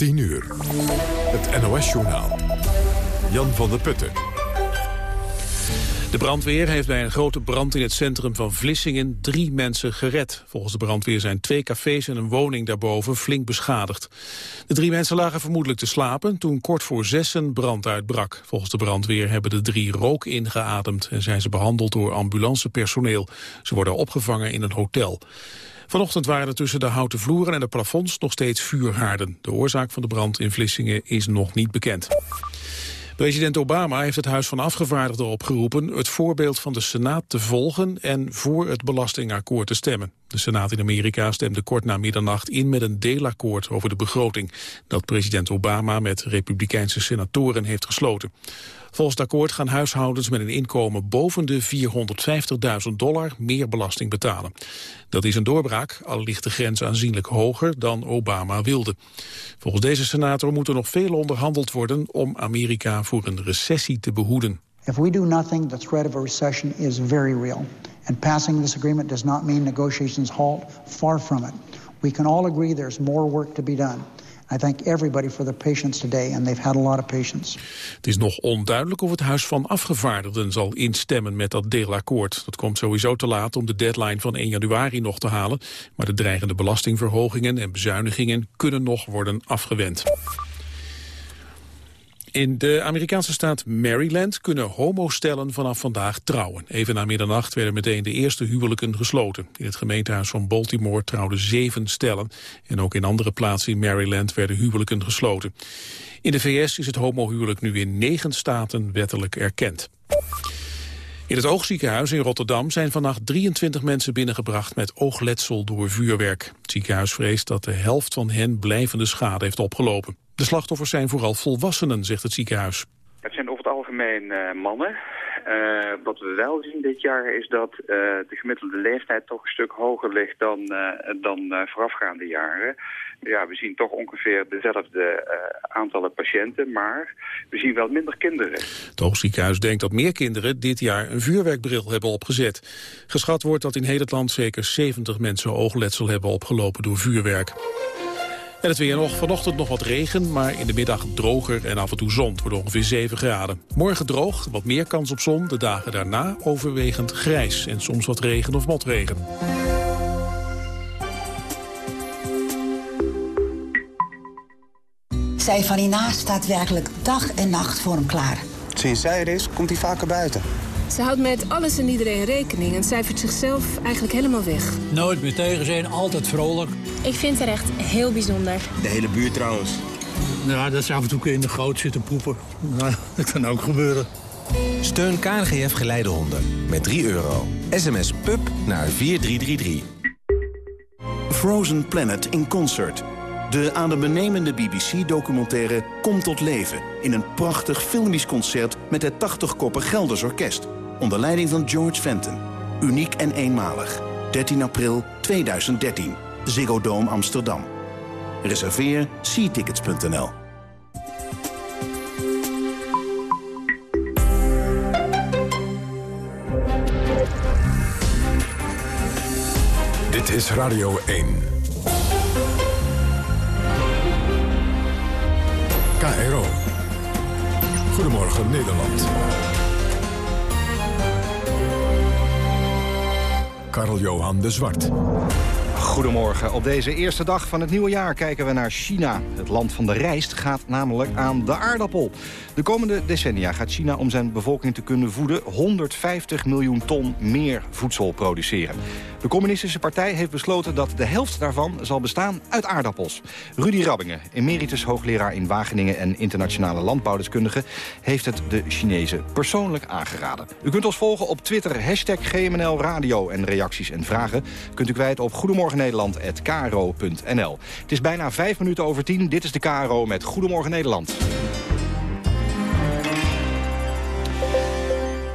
10 uur. Het NOS-journaal. Jan van der Putten. De brandweer heeft bij een grote brand in het centrum van Vlissingen drie mensen gered. Volgens de brandweer zijn twee cafés en een woning daarboven flink beschadigd. De drie mensen lagen vermoedelijk te slapen toen kort voor zessen brand uitbrak. Volgens de brandweer hebben de drie rook ingeademd en zijn ze behandeld door ambulancepersoneel. Ze worden opgevangen in een hotel. Vanochtend waren er tussen de houten vloeren en de plafonds nog steeds vuurhaarden. De oorzaak van de brand in Vlissingen is nog niet bekend. President Obama heeft het Huis van Afgevaardigden opgeroepen het voorbeeld van de Senaat te volgen en voor het belastingakkoord te stemmen. De Senaat in Amerika stemde kort na middernacht in met een deelakkoord over de begroting dat president Obama met republikeinse senatoren heeft gesloten. Volgens het akkoord gaan huishoudens met een inkomen boven de 450.000 dollar meer belasting betalen. Dat is een doorbraak, al ligt de grens aanzienlijk hoger dan Obama wilde. Volgens deze senator moet er nog veel onderhandeld worden om Amerika voor een recessie te behoeden. If we do nothing, the threat of a recession is very real. And passing this agreement does not mean negotiations halt. Far from it. We can all agree there's more work to be done. I thank everybody for their patience today, and they've had a lot of patience. Het is nog onduidelijk of het Huis van Afgevaardigden zal instemmen met dat deelakkoord. Dat komt sowieso te laat om de deadline van 1 januari nog te halen. Maar de dreigende belastingverhogingen en bezuinigingen kunnen nog worden afgewend. In de Amerikaanse staat Maryland kunnen homostellen vanaf vandaag trouwen. Even na middernacht werden meteen de eerste huwelijken gesloten. In het gemeentehuis van Baltimore trouwden zeven stellen. En ook in andere plaatsen in Maryland werden huwelijken gesloten. In de VS is het homohuwelijk nu in negen staten wettelijk erkend. In het oogziekenhuis in Rotterdam zijn vannacht 23 mensen binnengebracht met oogletsel door vuurwerk. Het ziekenhuis vreest dat de helft van hen blijvende schade heeft opgelopen. De slachtoffers zijn vooral volwassenen, zegt het ziekenhuis. Het zijn over het algemeen uh, mannen. Uh, wat we wel zien dit jaar is dat uh, de gemiddelde leeftijd toch een stuk hoger ligt dan, dan voorafgaande jaren. Ja, we zien toch ongeveer dezelfde aantallen patiënten, maar we zien wel minder kinderen. Het Oogziekenhuis denkt dat meer kinderen dit jaar een vuurwerkbril hebben opgezet. Geschat wordt dat in heel het land zeker 70 mensen oogletsel hebben opgelopen door vuurwerk. En het weer nog. Vanochtend nog wat regen, maar in de middag droger en af en toe zon. Het wordt ongeveer 7 graden. Morgen droog, wat meer kans op zon. De dagen daarna overwegend grijs en soms wat regen of motregen. Zij van Ina staat werkelijk dag en nacht voor hem klaar. Sinds zij er is, komt hij vaker buiten. Ze houdt met alles en iedereen rekening en cijfert zichzelf eigenlijk helemaal weg. Nooit meer tegen zijn, altijd vrolijk. Ik vind haar echt heel bijzonder. De hele buurt trouwens. Ja, dat ze af en toe in de goot zitten poepen. Nou, dat kan ook gebeuren. Steun KNGF Geleidehonden met 3 euro. SMS PUB naar 4333. Frozen Planet in Concert. De adembenemende BBC-documentaire komt tot leven... in een prachtig filmisch concert met het 80-koppen Gelders Orkest... onder leiding van George Fenton. Uniek en eenmalig. 13 april 2013. Ziggo Dome Amsterdam. Reserveer seatickets.nl. Dit is Radio 1. KRO. Goedemorgen Nederland. Karl-Johan de Zwart. Goedemorgen. Op deze eerste dag van het nieuwe jaar kijken we naar China. Het land van de rijst gaat namelijk aan de aardappel. De komende decennia gaat China om zijn bevolking te kunnen voeden... 150 miljoen ton meer voedsel produceren. De communistische partij heeft besloten dat de helft daarvan zal bestaan uit aardappels. Rudy Rabbingen, emeritus hoogleraar in Wageningen en internationale landbouwdeskundige... heeft het de Chinezen persoonlijk aangeraden. U kunt ons volgen op Twitter, hashtag GMNL Radio. En reacties en vragen kunt u kwijt op goedemorgennederland.kro.nl. Het is bijna vijf minuten over tien. Dit is de KRO met Goedemorgen Nederland.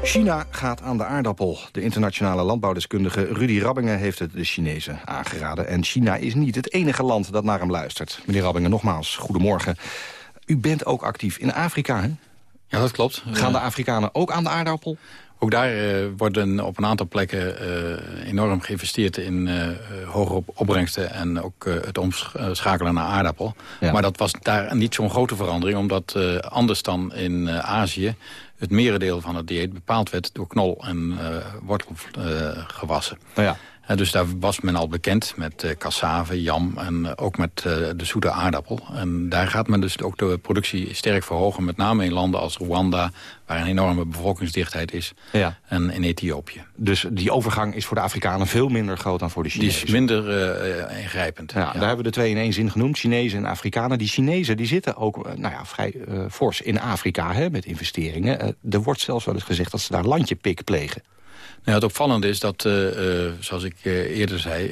China gaat aan de aardappel. De internationale landbouwdeskundige Rudy Rabbingen heeft het de Chinezen aangeraden. En China is niet het enige land dat naar hem luistert. Meneer Rabbingen, nogmaals, goedemorgen. U bent ook actief in Afrika, hè? Ja, dat klopt. Gaan de Afrikanen ook aan de aardappel? Ook daar uh, worden op een aantal plekken enorm geïnvesteerd in hoge opbrengsten... en ook het omschakelen naar aardappel. Maar dat was daar niet zo'n grote verandering... omdat anders dan in Azië het merendeel van het dieet bepaald werd door knol- en wortelgewassen. Nou ja dus daar was men al bekend met uh, cassave, jam en eh, ook met uh, de zoete aardappel. En daar gaat men dus ook de productie sterk verhogen. Met name in landen als Rwanda, waar een enorme bevolkingsdichtheid is. Ja. En in Ethiopië. Dus die overgang is voor de Afrikanen veel minder groot dan voor de Chinezen? Die is minder ingrijpend. Ja, Daar hebben we de twee in één zin genoemd, Chinezen en Afrikanen. Die Chinezen die zitten ook nou ja, vrij fors in Afrika hè, met investeringen. er wordt zelfs wel eens gezegd dat ze daar landjepik plegen. Nou, het opvallende is dat, uh, uh, zoals ik uh, eerder zei...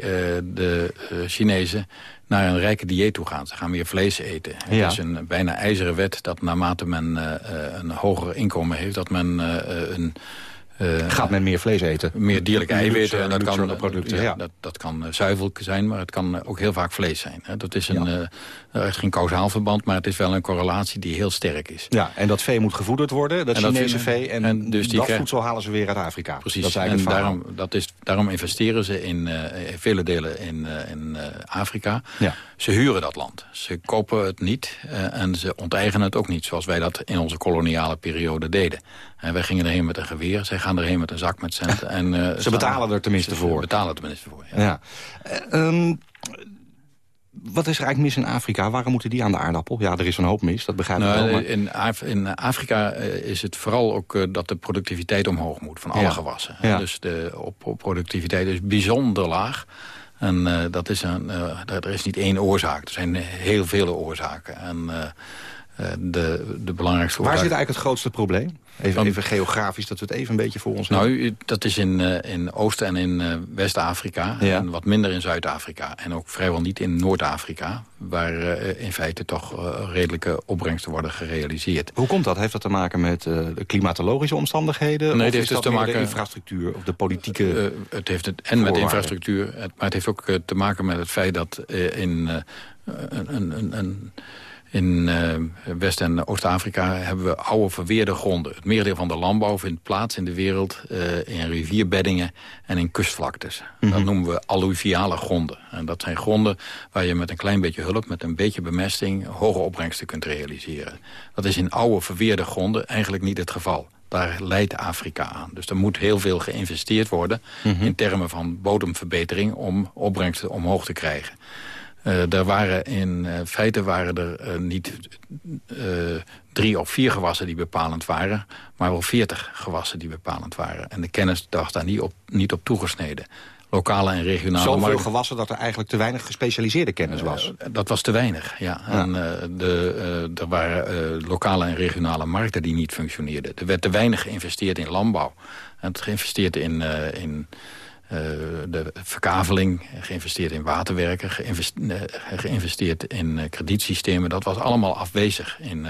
de Chinezen naar een rijke dieet toe gaan. Ze gaan meer vlees eten. Ja. Het is een bijna ijzeren wet dat naarmate men een hoger inkomen heeft... dat men een uh, Gaat men meer vlees eten? Meer dierlijke eiwitten. en dat kan, producten, ja, Dat, dat kan zuivel zijn, maar het kan ook heel vaak vlees zijn. Dat is een, ja. uh, geen kausaal verband, maar het is wel een correlatie die heel sterk is. Ja, en dat vee moet gevoederd worden, dat en Chinese vee. En, en dus die dat voedsel halen ze weer uit Afrika. Precies, dat is en daarom, dat is, daarom investeren ze in, uh, in vele delen in, in Afrika. Ja. Ze huren dat land. Ze kopen het niet en ze onteigenen het ook niet, zoals wij dat in onze koloniale periode deden. En wij gingen erheen met een geweer, zij gaan erheen met een zak met centen. En, uh, ze betalen er tenminste voor. Ze betalen er tenminste voor, ja. ja. Uh, um, wat is er eigenlijk mis in Afrika? Waarom moeten die aan de aardappel? Ja, er is een hoop mis, dat begrijp nou, ik wel. Maar... In, Af in, Afrika uh, is het vooral ook uh, dat de productiviteit omhoog moet van alle ja. gewassen. Ja. Dus de op, op productiviteit is bijzonder laag. En dat is een, er is niet één oorzaak, er zijn heel vele oorzaken. En de, de belangrijkste Waar zit eigenlijk het grootste probleem? Even, even, geografisch, dat we het even een beetje voor ons Nou, hebben. dat is in, uh, in Oost- en in uh, West-Afrika. Ja. En wat minder in Zuid-Afrika. En ook vrijwel niet in Noord-Afrika. Waar in feite toch redelijke opbrengsten worden gerealiseerd. Hoe komt dat? Heeft dat te maken met de klimatologische omstandigheden? Nee, het heeft dus te maken met de infrastructuur of de politieke Het heeft het en met infrastructuur. Het, maar het heeft ook te maken met het feit dat in een... een, een in uh, West- en Oost-Afrika hebben we oude verweerde gronden. Het merendeel van de landbouw vindt plaats in de wereld uh, in rivierbeddingen en in kustvlaktes. Mm -hmm. Dat noemen we alluviale gronden. En dat zijn gronden waar je met een klein beetje hulp, met een beetje bemesting, hoge opbrengsten kunt realiseren. Dat is in oude verweerde gronden eigenlijk niet het geval. Daar leidt Afrika aan. Dus er moet heel veel geïnvesteerd worden mm -hmm. in termen van bodemverbetering om opbrengsten omhoog te krijgen. Uh, er waren in uh, feite waren er uh, niet drie of vier gewassen die bepalend waren... maar wel veertig gewassen die bepalend waren. En de kennis dacht daar niet op, niet op toegesneden. Lokale en regionale Zoveel markten. gewassen dat er eigenlijk te weinig gespecialiseerde kennis was. dat was te weinig, ja. ja. En de, er waren lokale en regionale markten die niet functioneerden. Er werd te weinig geïnvesteerd in landbouw. En het geïnvesteerd in... in uh, de verkaveling, geïnvesteerd in waterwerken, geïnvesteerd, uh, geïnvesteerd in uh, kredietsystemen. Dat was allemaal afwezig in,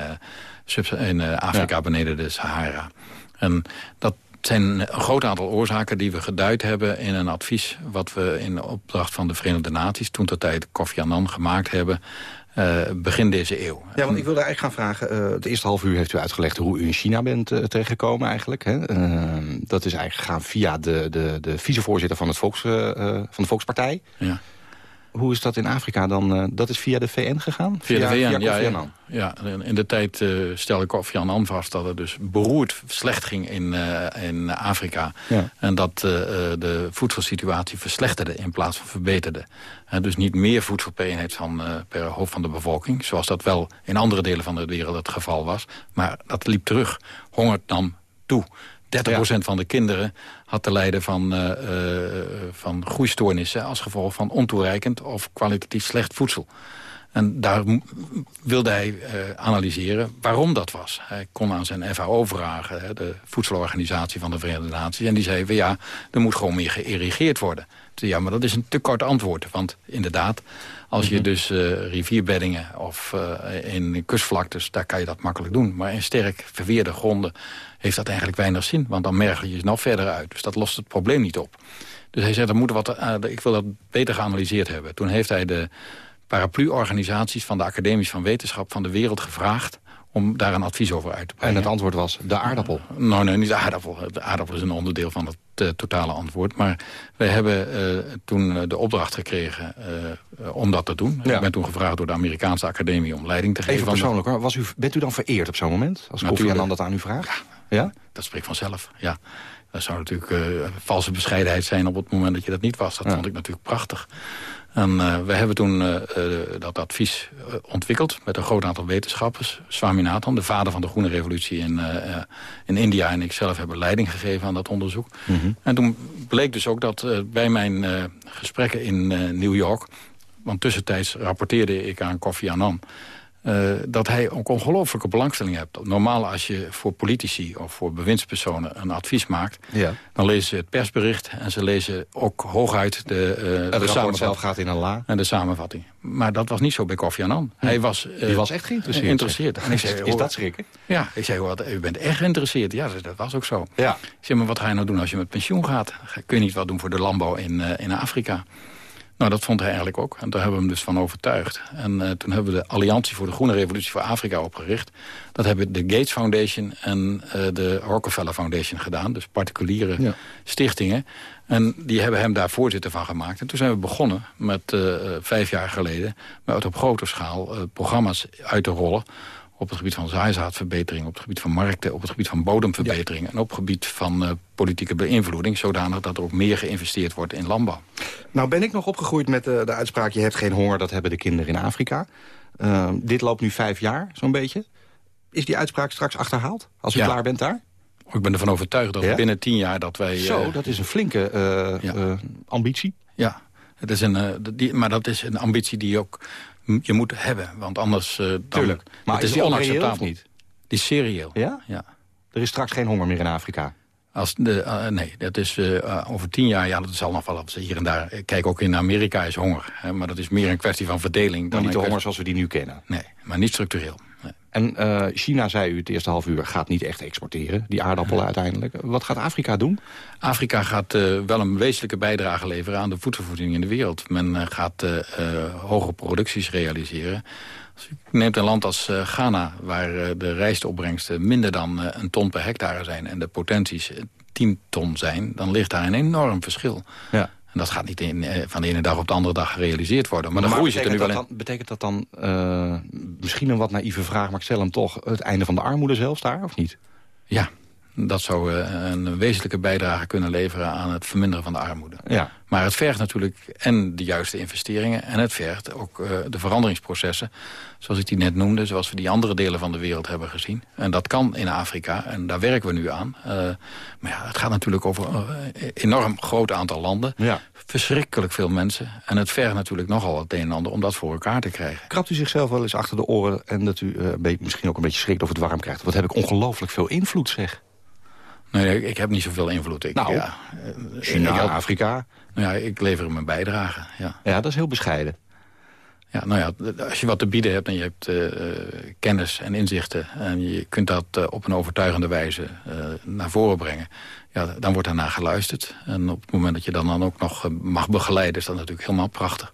in Afrika ja. beneden de Sahara. En dat zijn een groot aantal oorzaken die we geduid hebben in een advies... wat we in opdracht van de Verenigde Naties, toen ter tijd Kofi Annan, gemaakt hebben... Uh, begin deze eeuw. Ja, want ik wilde eigenlijk gaan vragen... Uh, het eerste half uur heeft u uitgelegd hoe u in China bent uh, terechtgekomen eigenlijk. Hè? dat is eigenlijk gegaan via de, de, de vicevoorzitter van, het Volks, van de Volkspartij. Ja. Hoe is dat in Afrika dan? dat is via de VN gegaan? Via, via de VN, via ja, ja. ja. In de tijd uh, stelde Kofi Annan vast dat het dus beroerd slecht ging in, uh, in Afrika. Ja. En dat de voedselsituatie verslechterde in plaats van verbeterde. dus niet meer voedsel per eenheid van, per hoofd van de bevolking. Zoals dat wel in andere delen van de wereld het geval was. Maar dat liep terug. Honger nam toe. 30% ja. van de kinderen had te lijden van, uh, uh, van groeistoornissen... als gevolg van ontoereikend of kwalitatief slecht voedsel. En daar wilde hij uh, analyseren waarom dat was. Hij kon aan zijn FAO vragen, hè, de voedselorganisatie van de Verenigde Naties... en die zei, van, ja, er moet gewoon meer geïrrigeerd worden. Zei, ja, maar dat is een te kort antwoord. Want inderdaad, als je dus uh, rivierbeddingen of uh, in kustvlaktes... daar kan je dat makkelijk doen. Maar in sterk verweerde gronden heeft dat eigenlijk weinig zin. Want dan merg je je nog verder uit. Dus dat lost het probleem niet op. Dus hij zei, er moet wat, ik wil dat beter geanalyseerd hebben. Toen heeft hij de paraplu-organisaties van de academies van wetenschap van de wereld gevraagd om daar een advies over uit te brengen. En het antwoord was de aardappel? Nou, nee, niet de aardappel. De aardappel is een onderdeel van het uh, totale antwoord. Maar wij hebben uh, toen de opdracht gekregen uh, om dat te doen. Ja. Ik ben toen gevraagd door de Amerikaanse Academie om leiding te geven. Even persoonlijk hoor. Was u, bent u dan vereerd op zo'n moment? Als Kofi Annan dat aan u vraagt? Ja, ja, dat spreekt vanzelf, ja. Dat zou natuurlijk valse bescheidenheid zijn op het moment dat je dat niet was. Dat ja. vond ik natuurlijk prachtig. En uh, we hebben toen uh, uh, dat advies ontwikkeld met een groot aantal wetenschappers. Swaminathan, de vader van de groene revolutie in, in India... en ik zelf hebben leiding gegeven aan dat onderzoek. Mm -hmm. En toen bleek dus ook dat bij mijn gesprekken in New York... want tussentijds rapporteerde ik aan Kofi Annan... Uh, dat hij ook ongelooflijke belangstelling hebt. Normaal als je voor politici of voor bewindspersonen een advies maakt... Ja. dan lezen ze het persbericht en ze lezen ook hooguit de, uh, de samenvatting. zelf gaat in een la. En de samenvatting. Maar dat was niet zo bij Kofi Annan. Hij was, uh, Die was echt geïnteresseerd. geïnteresseerd. En ik zei, is dat schrikken? Ja, ik zei, hoor, u bent echt geïnteresseerd. Ja, dat was ook zo. Ja. Ik zei, maar wat ga je nou doen als je met pensioen gaat? Kun je niet wat doen voor de landbouw in, in Afrika? Nou, dat vond hij eigenlijk ook. En daar hebben we hem dus van overtuigd. En uh, toen hebben we de Alliantie voor de Groene Revolutie voor Afrika opgericht. Dat hebben de Gates Foundation en uh, de Rockefeller Foundation gedaan. Dus particuliere ja. stichtingen. En die hebben hem daar voorzitter van gemaakt. En toen zijn we begonnen met uh, vijf jaar geleden... met op grote schaal programma's uit te rollen op het gebied van zaaizaadverbetering... op het gebied van markten, op het gebied van bodemverbetering... en op het gebied van uh, politieke beïnvloeding... zodanig dat er ook meer geïnvesteerd wordt in landbouw. Nou ben ik nog opgegroeid met de, de uitspraak... je hebt geen honger, dat hebben de kinderen in Afrika. Uh, dit loopt nu vijf jaar, zo'n beetje. Is die uitspraak straks achterhaald, als u ja. klaar bent daar? Ik ben ervan overtuigd dat ja? binnen tien jaar dat wij... Zo, dat is een flinke ambitie. Ja, het is een, die, maar dat is een ambitie die ook je moet hebben, want anders... Uh, Tuurlijk. Maar het is, is onacceptabel. niet? Die is serieel. Ja? ja? Er is straks geen honger meer in Afrika? Als de, uh, nee, dat is uh, over tien jaar, ja, dat zal nog wel hier en daar. Kijk, ook in Amerika is honger. Hè, maar dat is meer een kwestie van verdeling. Dan niet de honger zoals we die nu kennen? Nee, maar niet structureel. En uh, China, zei u het eerste half uur, gaat niet echt exporteren. Die aardappelen uiteindelijk. Wat gaat Afrika doen? Afrika gaat uh, wel een wezenlijke bijdrage leveren aan de voedselvoorziening in de wereld. Men uh, gaat hoge producties realiseren. Als u neemt een land als Ghana, waar de rijstopbrengsten minder dan een ton per hectare zijn... en de potenties 10 ton zijn, dan ligt daar een enorm verschil. Ja. En dat gaat niet in, van de ene dag op de andere dag gerealiseerd worden. Maar, maar de groei zit er nu wel in. Dan, betekent dat dan, uh, misschien een wat naïeve vraag... maar ik stel hem toch, het einde van de armoede zelfs daar, of niet? Ja, dat zou uh, een wezenlijke bijdrage kunnen leveren aan het verminderen van de armoede. Ja. Maar het vergt natuurlijk en de juiste investeringen... en het vergt ook uh, de veranderingsprocessen, zoals ik die net noemde... zoals we die andere delen van de wereld hebben gezien. En dat kan in Afrika, en daar werken we nu aan. Uh, maar ja, het gaat natuurlijk over een enorm groot aantal landen. Ja. Verschrikkelijk veel mensen. En het vergt natuurlijk nogal het een en ander om dat voor elkaar te krijgen. Krapt u zichzelf wel eens achter de oren... en dat u misschien ook een beetje schrikt of het warm krijgt? Wat heb ik ongelooflijk veel invloed, zeg. Nee, ik heb niet zoveel invloed. Ik, nou, ja, China, ik, Afrika. Nou ja, ik lever mijn bijdrage, ja. Ja, dat is heel bescheiden. Ja, nou ja, als je wat te bieden hebt en je hebt uh, kennis en inzichten... en je kunt dat uh, op een overtuigende wijze uh, naar voren brengen... Ja, dan wordt daarna geluisterd. En op het moment dat je dan, dan ook nog mag begeleiden... is dat natuurlijk helemaal prachtig.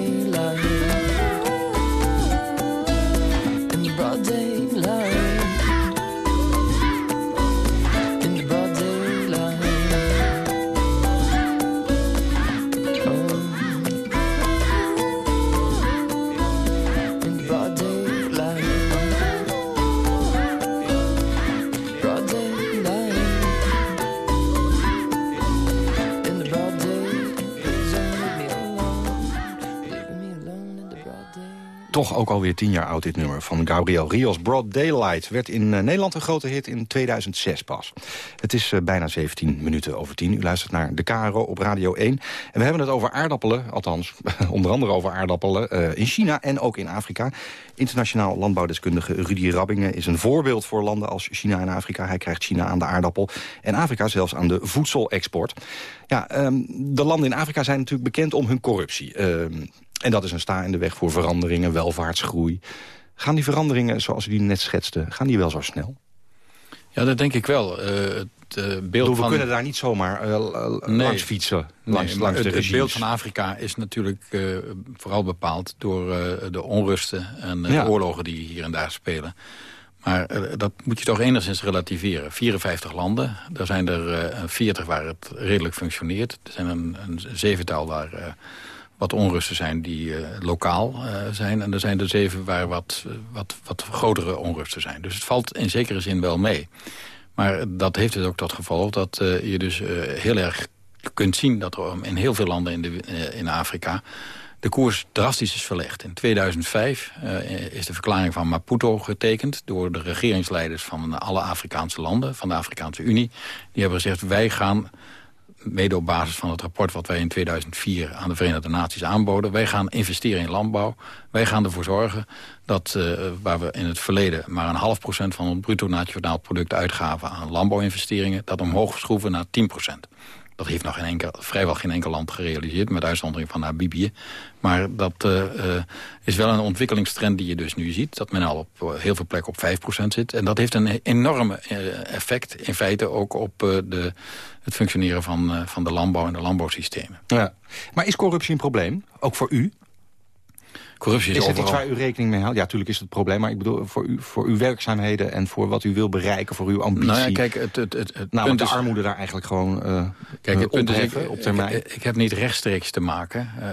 Toch ook alweer tien jaar oud, dit nummer van Gabriel Rios. Broad Daylight werd in eh, Nederland een grote hit in 2006 pas. Het is uh, bijna 17 minuten over 10. U luistert naar de KRO op Radio 1. En we hebben het over aardappelen, althans onder andere over aardappelen... Uh, in China en ook in Afrika. Internationaal landbouwdeskundige Rudy Rabbingen is een voorbeeld voor landen als China en Afrika. Hij krijgt China aan de aardappel en Afrika zelfs aan de voedselexport. Ja, um, de landen in Afrika zijn natuurlijk bekend om hun corruptie. Um, en dat is een sta in de weg voor veranderingen, welvaartsgroei. Gaan die veranderingen, zoals u die net schetste, gaan die wel zo snel? Ja, dat denk ik wel. Uh, het uh, beeld bedoel, van... We kunnen daar niet zomaar uh, nee, langs fietsen. Langs, nee, langs het, de het beeld van Afrika is natuurlijk vooral bepaald... door de onrusten en ja. de oorlogen die hier en daar spelen. Maar dat moet je toch enigszins relativeren. 54 landen, daar zijn er 40 waar het redelijk functioneert. Er zijn een, een zevental waar wat onrusten zijn die uh, lokaal uh, zijn. En er zijn er zeven waar wat, wat, wat grotere onrusten zijn. Dus het valt in zekere zin wel mee. Maar dat heeft dus ook tot gevolg dat je dus heel erg kunt zien... dat er in heel veel landen in, de, in Afrika de koers drastisch is verlegd. In 2005 is de verklaring van Maputo getekend... door de regeringsleiders van alle Afrikaanse landen, van de Afrikaanse Unie. Die hebben gezegd, wij gaan mede op basis van het rapport wat wij in 2004 aan de Verenigde Naties aanboden. Wij gaan investeren in landbouw. Wij gaan ervoor zorgen dat uh, waar we in het verleden maar een half procent van het bruto nationaal product uitgaven aan landbouwinvesteringen, dat omhoog schroeven naar 10 procent. Dat heeft nog geen enkel, vrijwel geen enkel land gerealiseerd... met uitzondering van Namibië. Maar dat uh, uh, is wel een ontwikkelingstrend die je dus nu ziet. Dat men al op uh, heel veel plekken op 5% zit. En dat heeft een enorme effect in feite ook op de, het functioneren van, van de landbouw en de landbouwsystemen. Ja. Maar is corruptie een probleem? Ook voor u? Corruptie is, is het overal. iets waar u rekening mee houdt? Ja, natuurlijk is het het probleem. Maar ik bedoel, voor, u, voor uw werkzaamheden en voor wat u wil bereiken, voor uw ambitie. Nou ja, kijk, het, het, het, het nou, punt de is, armoede daar eigenlijk gewoon uh, kijk, het punt is, ik, op termijn. Ik, ik, heb niet rechtstreeks te maken, uh,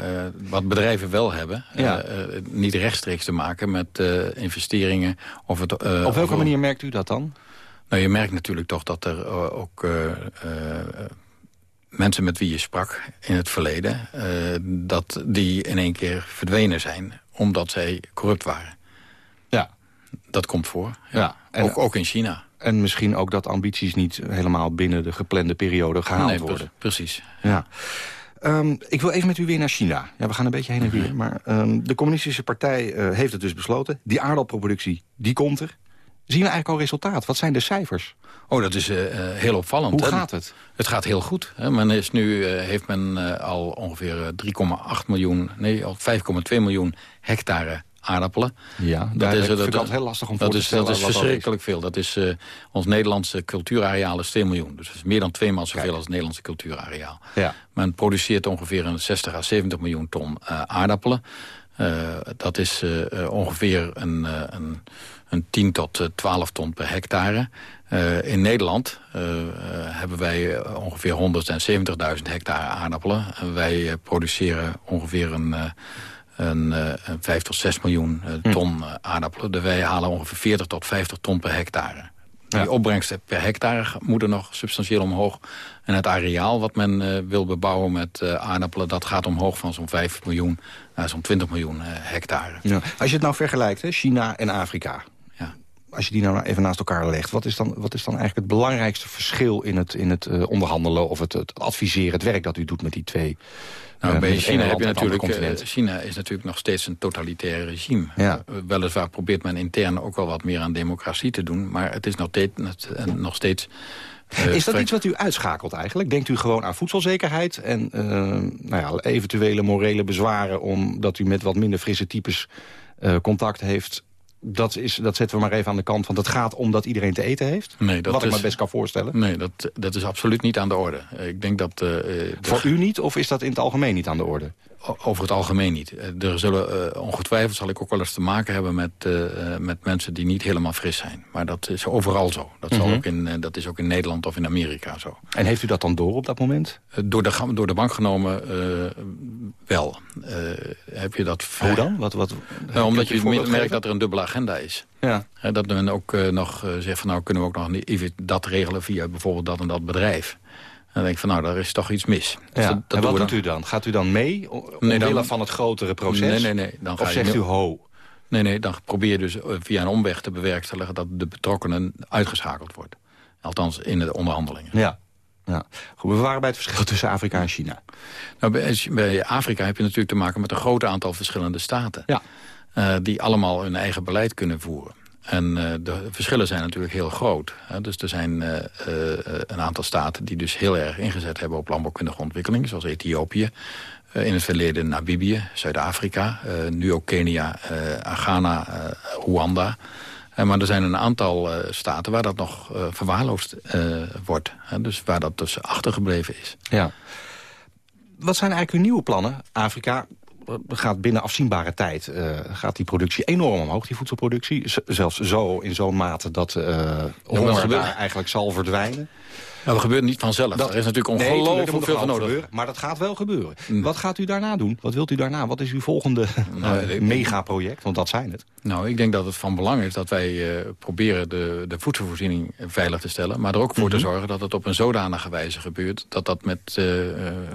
wat bedrijven wel hebben, ja. niet rechtstreeks te maken met investeringen. Of het, op welke of, manier merkt u dat dan? Nou, je merkt natuurlijk toch dat er ook mensen met wie je sprak in het verleden... Uh, dat die in één keer verdwenen zijn omdat zij corrupt waren. Ja. Dat komt voor. Ja. ja. En, ook, ook in China. En misschien ook dat ambities niet helemaal binnen de geplande periode gehaald nee, worden. Precies. Ja. Um, ik wil even met u weer naar China. Ja, we gaan een beetje heen en weer. Maar um, de communistische partij uh, heeft het dus besloten. Die aardappelproductie, die komt er. Zien we eigenlijk al resultaat? Wat zijn de cijfers? Oh, dat is uh, heel opvallend. Hoe hè? gaat het? Het gaat heel goed. Hè? Men is nu uh, heeft men uh, al ongeveer 3,8 miljoen, nee, al 5,2 miljoen hectare Ja, aardappelen. daar vind ik altijd heel lastig om voor dat te is, Dat is dat verschrikkelijk veel. Dat is, eh, ons Nederlandse cultuurareaal is 2 miljoen. Dus dat is meer dan tweemaal zoveel als het Nederlandse cultuurareaal. Ja. Men produceert ongeveer een 60 à 70 miljoen ton eh, aardappelen. Eh, dat is eh, eh, ongeveer een, eh, een, een 10 tot eh, 12 ton per hectare. Eh, in Nederland eh, eh, hebben wij eh, ongeveer 170.000 hectare aardappelen. En wij eh, produceren ongeveer een, eh, een, eh, een 5 tot 6 miljoen eh, ton eh, aardappelen. Dus wij halen ongeveer 40 tot 50 ton per hectare. Die opbrengsten per hectare moeten nog substantieel omhoog. En het areaal wat men eh, wil bebouwen met eh, aardappelen... dat gaat omhoog van zo'n 5 miljoen naar zo'n 20 miljoen eh, hectare. Ja. Als je het nou vergelijkt, hè, China en Afrika. Als je die nou even naast elkaar legt... wat is dan, wat is dan eigenlijk het belangrijkste verschil in het, in het eh, onderhandelen... of het, het adviseren, het werk dat u doet met die twee... Nou, eh, bij China heb je natuurlijk. eh? China is natuurlijk nog steeds een totalitair regime. Ja. Weliswaar probeert men intern ook wel wat meer aan democratie te doen, maar het is nog steeds. nog steeds Is dat iets wat u uitschakelt eigenlijk? Denkt u gewoon aan voedselzekerheid en nou ja, eventuele morele bezwaren... omdat u met wat minder frisse types contact heeft... Dat, is, dat zetten we maar even aan de kant, want het gaat om dat iedereen te eten heeft. Nee, dat wat ik me best kan voorstellen. Nee, dat, dat is absoluut niet aan de orde. Ik denk dat... eh, eh, Voor u niet, of is dat in het algemeen niet aan de orde? Over het algemeen niet. Eh, Er zullen eh, ongetwijfeld zal ik ook wel eens te maken hebben met, eh, met mensen die niet helemaal fris zijn. Maar dat is overal zo. Dat, zal Mhm. ook in, dat is ook in Nederland of in Amerika zo. En heeft u dat dan door op dat moment? Door de, door de bank genomen wel. Heb je dat Hoe dan? Wat, wat, Nou, omdat je merkt geven? dat er een dubbele agenda is. Ja. Dat men ook nog zegt van nou kunnen we ook nog niet even dat regelen via bijvoorbeeld dat en dat bedrijf. Dan denk ik van nou, daar is toch iets mis. Dus Ja. dat, dat en wat doet u dan? Gaat u dan mee? Nee, dan- van het grotere proces? Nee, nee, nee. Dan ga of zegt u ho? Nee, nee, dan probeer je dus eh, via een omweg te bewerkstelligen... dat de betrokkenen uitgeschakeld wordt. Althans, in de onderhandelingen. Ja. ja. Goed, we waren bij het verschil tussen Afrika en China. Nou, bij, bij Afrika heb je natuurlijk te maken met een groot aantal verschillende staten. Ja. eh, die allemaal hun eigen beleid kunnen voeren. En eh, de verschillen zijn natuurlijk heel groot. Dus er zijn eh, eh, een aantal staten die dus heel erg ingezet hebben op landbouwkundige ontwikkeling. Zoals Ethiopië, in het verleden Namibië, Zuid-Afrika. nu ook Kenia, Ghana, Rwanda. Maar er zijn een aantal staten waar dat nog verwaarloosd wordt. Dus waar dat dus achtergebleven is. Ja. Wat zijn eigenlijk uw nieuwe plannen? Afrika gaat binnen afzienbare tijd eh, gaat die productie enorm omhoog, die voedselproductie. Z- zelfs zo in zo'n mate dat eh honger daar eigenlijk zal verdwijnen. Nou, dat gebeurt niet vanzelf. er is natuurlijk ongelooflijk veel voor nodig. gebeuren, maar dat gaat wel gebeuren. Wat gaat u daarna doen? Wat wilt u daarna? Wat is uw volgende Nou, ik- megaproject? Want dat zijn het. Nou, ik denk dat het van belang is dat wij eh, proberen de, de voedselvoorziening veilig te stellen. Maar er ook voor te Mhm. zorgen dat het op een zodanige wijze gebeurt... dat dat met eh,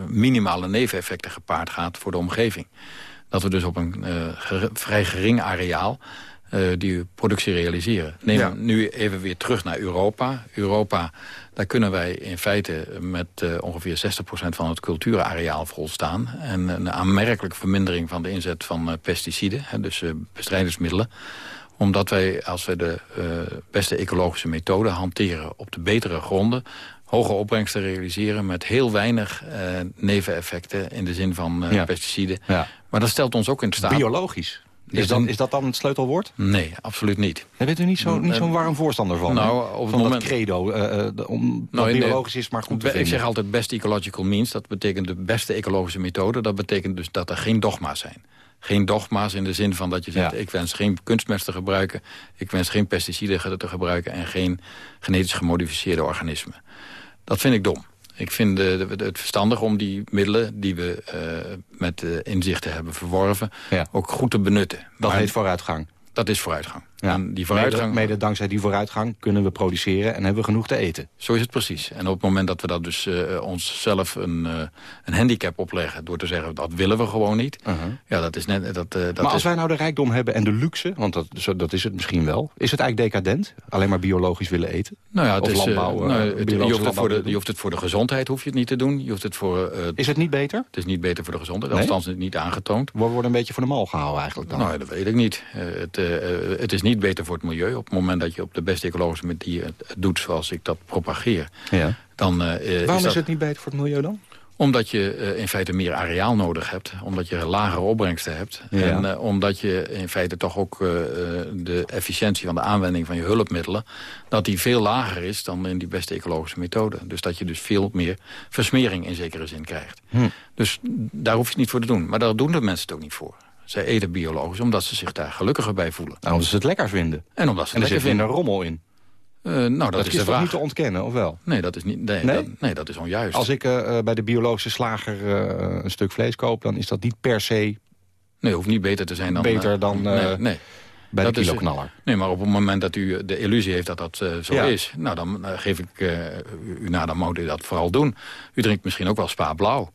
minimale neveneffecten gepaard gaat voor de omgeving. Dat we dus op een vrij gering areaal die productie realiseren. Neem Ja. nu even weer terug naar Europa. Europa, daar kunnen wij in feite met eh, ongeveer 60% van het cultuurareaal volstaan. En een aanmerkelijke vermindering van de inzet van eh, pesticiden, hè, dus eh, bestrijdingsmiddelen omdat wij, als we de eh, beste ecologische methode hanteren op de betere gronden... hoge opbrengsten realiseren met heel weinig eh, neveneffecten... in de zin van eh, Ja. pesticiden. Ja. Maar dat stelt ons ook in staat... Biologisch. Is, dan, dan- is dat dan het sleutelwoord? Nee, absoluut niet. Daar bent u niet zo'n niet zo'n warm voorstander van? Nou, op het moment- dat credo, eh, eh, om, dat de- biologisch is maar goed te Ik zeg altijd best ecological means. Dat betekent de beste ecologische methode. Dat betekent dus dat er geen dogma's zijn. Geen dogma's in de zin van dat je zegt... Ja. ik wens geen kunstmest te gebruiken... ik wens geen pesticiden te gebruiken... en geen genetisch gemodificeerde organismen. Dat vind ik dom. Ik vind het verstandig om die middelen die we eh, met eh, inzichten hebben verworven... Ja. ook goed te benutten. Dat Maar heet vooruitgang. dat is vooruitgang. Ja. En die vooruitgang... Mede, mede dankzij die vooruitgang kunnen we produceren en hebben we genoeg te eten. Zo is het precies. En op het moment dat we dat dus eh, onszelf een, eh, een handicap opleggen... door te zeggen, dat willen we gewoon niet. Ja, dat is net... Dat, eh, dat maar als is, wij nou de rijkdom hebben en de luxe, want dat, zo, dat is het misschien wel... is het eigenlijk decadent? Alleen maar biologisch willen eten? nou ja, het of is, landbouw, nou, het- je, hoeft het voor de, je hoeft het voor de gezondheid hoef je het niet te doen. Je hoeft het voor... Is het niet beter? het is niet beter voor de gezondheid, Nee? althans niet aangetoond. We worden een beetje voor de mal gehouden eigenlijk dan. Nou, dat weet ik niet. Het, het is niet beter voor het milieu. Op het moment dat je op de beste ecologische manier het doet zoals ik dat propageer... ja. dan eh, is Waarom dat... is het niet beter voor het milieu dan? Omdat je uh, in feite meer areaal nodig hebt. Omdat je lagere opbrengsten hebt. Ja. En uh, omdat je in feite toch ook uh, de efficiëntie van de aanwending van je hulpmiddelen... dat die veel lager is dan in die beste ecologische methode. Dus dat je dus veel meer versmering in zekere zin krijgt. Hm. Dus daar hoef je het niet voor te doen. Maar daar doen de mensen het ook niet voor. Zij eten biologisch omdat ze zich daar gelukkiger bij voelen. Nou, omdat ze het lekker vinden. En omdat ze en het er lekker vinden. rommel in. Uh, nou, dat, dat is is de toch niet te ontkennen, of wel? Nee, dat is, niet, nee, Nee? Dat, nee, dat is onjuist. Als ik uh, bij de biologische slager uh, een stuk vlees koop... dan is dat niet per se Nee, hoeft niet beter te zijn dan... beter dan nee, nee. bij Dat de is- kiloknaller. Nee, maar op het moment dat u de illusie heeft dat dat eh, zo Ja. is... nou, dan eh, geef ik eh, u na, moet u dat vooral doen. U drinkt misschien ook wel spa blauw.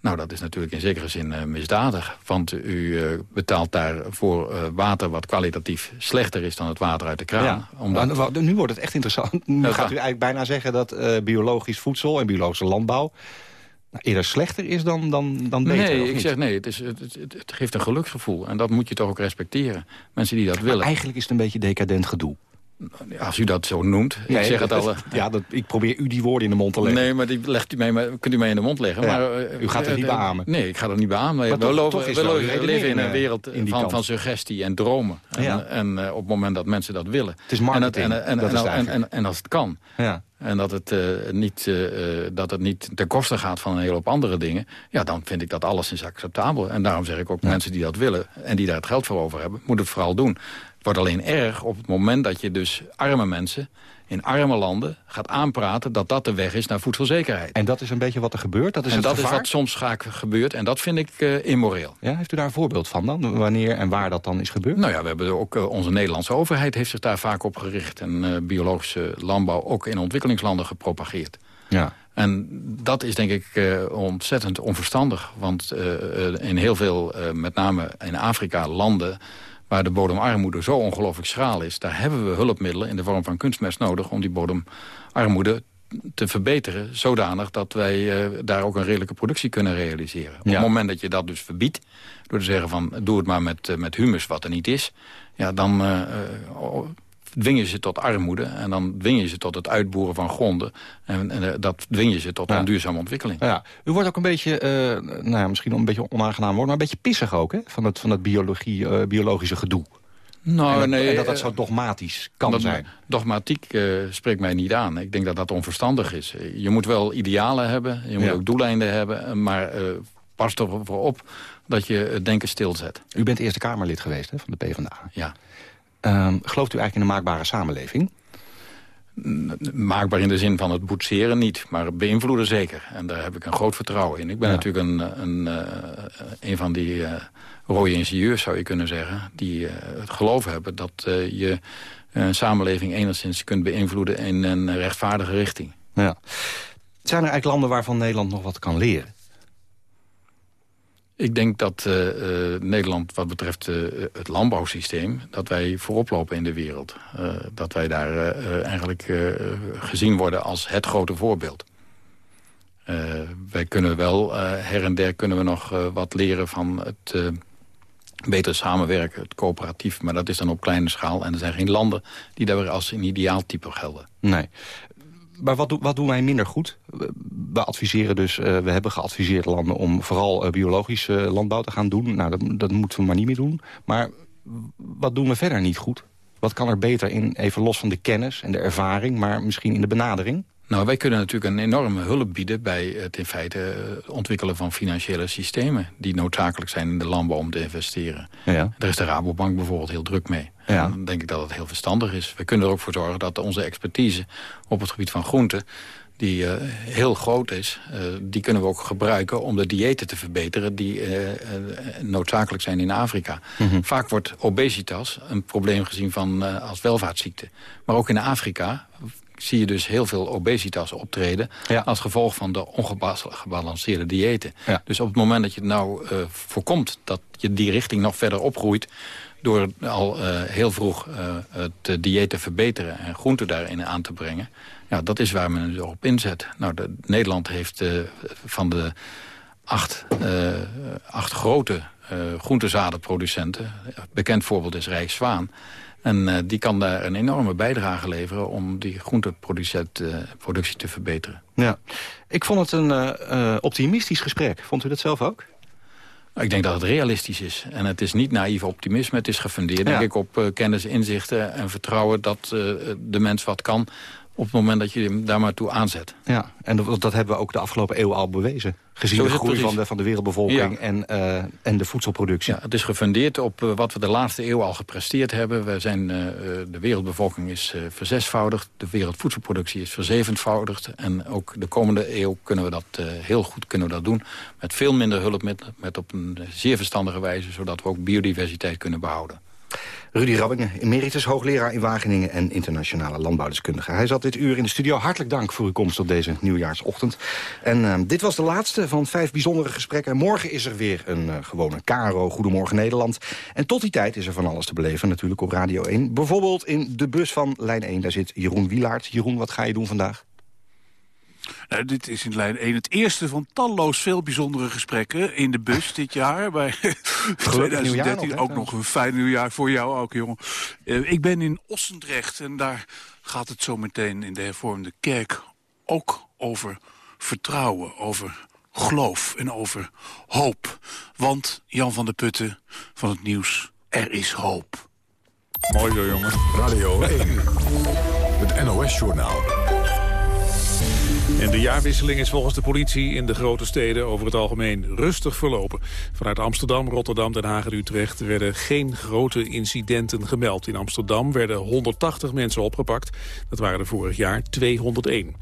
Nou, dat is natuurlijk in zekere zin eh, misdadig. Want u eh, betaalt daarvoor eh water wat kwalitatief slechter is dan het water uit de kraan. Ja. Omdat, Maar wa- nu wordt het echt interessant. Nu Dat gaat ga- u eigenlijk bijna zeggen dat biologisch voedsel en biologische landbouw... Nou, eerder slechter is dan, dan, dan beter, nee, ik zeg nee, het, is, het, het, het geeft een geluksgevoel. En dat moet je toch ook respecteren. Mensen die dat Maar willen. eigenlijk is het een beetje decadent gedoe. Als u dat zo noemt. ik Nee, zeg het al. eh, Ja, dat, ik probeer u die woorden in de mond te leggen. Nee, maar die legt u mij, maar kunt u mij in de mond leggen. Ja, maar, eh, u gaat het niet eh, beamen. Nee, ik ga dat niet beamen. Maar we toch- we leven in een eh, wereld in van, van suggestie en dromen. En, Ja. en eh, op het moment dat mensen dat willen. Het is marketing, En, dat- en, en, dat is het en, en, als het kan. Ja. En dat het, eh, niet, eh, eh, dat het niet ten koste gaat van een hele hoop andere dingen. Ja, dan vind ik dat alles is acceptabel. En daarom zeg ik ook, mensen die dat willen en die daar het geld voor over hebben, moeten het vooral doen. Het wordt alleen erg op het moment dat je dus arme mensen in arme landen gaat aanpraten dat dat de weg is naar voedselzekerheid. En dat is een beetje wat er gebeurt? Dat is en het dat gevaar? is wat soms vaak gebeurt en dat vind ik eh, immoreel. Ja, heeft u daar een voorbeeld van dan? Wanneer en waar dat dan is gebeurd? Nou ja, we hebben ook eh, onze Nederlandse overheid heeft zich daar vaak op gericht. En eh, biologische landbouw ook in ontwikkelingslanden gepropageerd. Ja. En dat is denk ik ontzettend onverstandig. Want in heel veel, met name in Afrika, landen waar de bodemarmoede zo ongelooflijk schraal is... daar hebben we hulpmiddelen in de vorm van kunstmest nodig... om die bodemarmoede te verbeteren, zodanig dat wij eh, daar ook een redelijke productie kunnen realiseren. Op Ja. het moment dat je dat dus verbiedt, door te zeggen van doe het maar met, eh, met humus wat er niet is, ja, dan eh, dwing je ze tot armoede en dan dwing je ze tot het uitboeren van gronden en, en eh, dat dwing je ze tot Ja. onduurzame ontwikkeling. Ja, u wordt ook een beetje, eh, nou ja, misschien een beetje onaangenaam woord... maar een beetje pissig ook, hè? Van het, van het biologie, eh, biologische gedoe. Nou, en, dat, nee, en dat dat zo dogmatisch kan dat- zijn. Dogmatiek spreekt mij niet aan. Ik denk dat dat onverstandig is. Je moet wel idealen hebben, je moet Ja. ook doeleinden hebben... maar pas ervoor op dat je het denken stilzet. U bent Eerste Kamerlid geweest hè, van de PvdA. Ja. Ehm, gelooft u eigenlijk in een maakbare samenleving? Maakbaar in de zin van het boetseren niet, maar beïnvloeden zeker. En daar heb ik een groot vertrouwen in. Ik ben Ja. natuurlijk een, een, eh, een van die eh, rode ingenieurs, zou je kunnen zeggen... die eh, het geloof hebben dat je een samenleving enigszins kunt beïnvloeden... in een rechtvaardige richting. Ja. Zijn er eigenlijk landen waarvan Nederland nog wat kan leren? Ik denk dat eh, eh, Nederland wat betreft eh, het landbouwsysteem... dat wij voorop lopen in de wereld. Dat wij daar eigenlijk gezien worden als het grote voorbeeld. Wij kunnen wel, her en der kunnen we nog wat leren van het beter samenwerken, het coöperatief. Maar dat is dan op kleine schaal. En er zijn geen landen die daar weer als een ideaaltype gelden. Nee. Maar wat, doen- wat doen wij minder goed? We- adviseren dus, eh, we hebben geadviseerd landen om vooral eh, biologische landbouw te gaan doen. Nou, dat, dat moeten we maar niet meer doen. Maar wat doen we verder niet goed? Wat kan er beter in, even los van de kennis en de ervaring, maar misschien in de benadering? Nou, wij kunnen natuurlijk een enorme hulp bieden bij het in feite eh, ontwikkelen van financiële systemen die noodzakelijk zijn in de landbouw om te investeren. Ja. Daar is de Rabobank bijvoorbeeld heel druk mee. Ja. En dan denk ik dat het heel verstandig is. We kunnen er ook voor zorgen dat onze expertise op het gebied van groenten die eh, heel groot is, eh, die kunnen we ook gebruiken om de diëten te verbeteren die eh, noodzakelijk zijn in Afrika. Mhm. Vaak wordt obesitas een probleem gezien van, als welvaartsziekte. Maar ook in Afrika zie je dus heel veel obesitas optreden... als gevolg van de ongebalanceerde diëten. Dus op het moment dat je het nou voorkomt dat je die richting nog verder opgroeit... door al eh, heel vroeg eh, het dieet te verbeteren en groenten daarin aan te brengen... Ja, dat is waar men dus op inzet. Nou, de, Nederland heeft eh, van de acht, acht grote groentezadenproducenten. Bekend voorbeeld is Rijkswaan. En die kan daar een enorme bijdrage leveren om die groenteproductie te verbeteren. Ja, ik vond het een optimistisch gesprek. Vond u dat zelf ook? Ik denk dat het realistisch is. En het is niet naïef optimisme. Het is gefundeerd, denk ik, op uh, kennis, inzichten en vertrouwen... dat uh, de mens wat kan op het moment dat je hem daar maar toe aanzet. Ja, en dat, dat hebben we ook de afgelopen eeuw al bewezen. Gezien de groei van de, van de wereldbevolking en, uh, en de voedselproductie. Ja, het is gefundeerd op uh, wat we de laatste eeuw al gepresteerd hebben. We zijn, uh, de wereldbevolking is verzesvoudigd. De wereldvoedselproductie is verzevenvoudigd. En ook de komende eeuw kunnen we dat heel goed kunnen we dat doen. Met veel minder hulp, met, met op een zeer verstandige wijze. Zodat we ook biodiversiteit kunnen behouden. Rudy Rabbingen, emeritus hoogleraar in Wageningen en internationale landbouwdeskundige. Hij zat dit uur in de studio. Hartelijk dank voor uw komst op deze nieuwjaarsochtend. En uh, dit was de laatste van vijf bijzondere gesprekken. Morgen is er weer een uh, gewone Caro Goedemorgen Nederland. En tot die tijd is er van alles te beleven natuurlijk op Radio 1. Bijvoorbeeld in de bus van Lijn 1, daar zit Jeroen Wielaert. Jeroen, wat ga je doen vandaag? Nou, dit is in lijn 1 het eerste van talloos veel bijzondere gesprekken in de bus dit jaar. Bij 2013 nog, ook nog een fijn nieuwjaar voor jou ook, jongen. Uh, ik ben in Ossendrecht en daar gaat het zo meteen in de hervormde kerk ook over vertrouwen, over geloof en over hoop. Want, Jan van der Putten van het nieuws, er is hoop. Mooi zo, jongen. Radio 1, het NOS-journaal. De jaarwisseling is volgens de politie in de grote steden over het algemeen rustig verlopen. Vanuit Amsterdam, Rotterdam, Den Haag en Utrecht werden geen grote incidenten gemeld. In Amsterdam werden 180 mensen opgepakt. Dat waren er vorig jaar 201.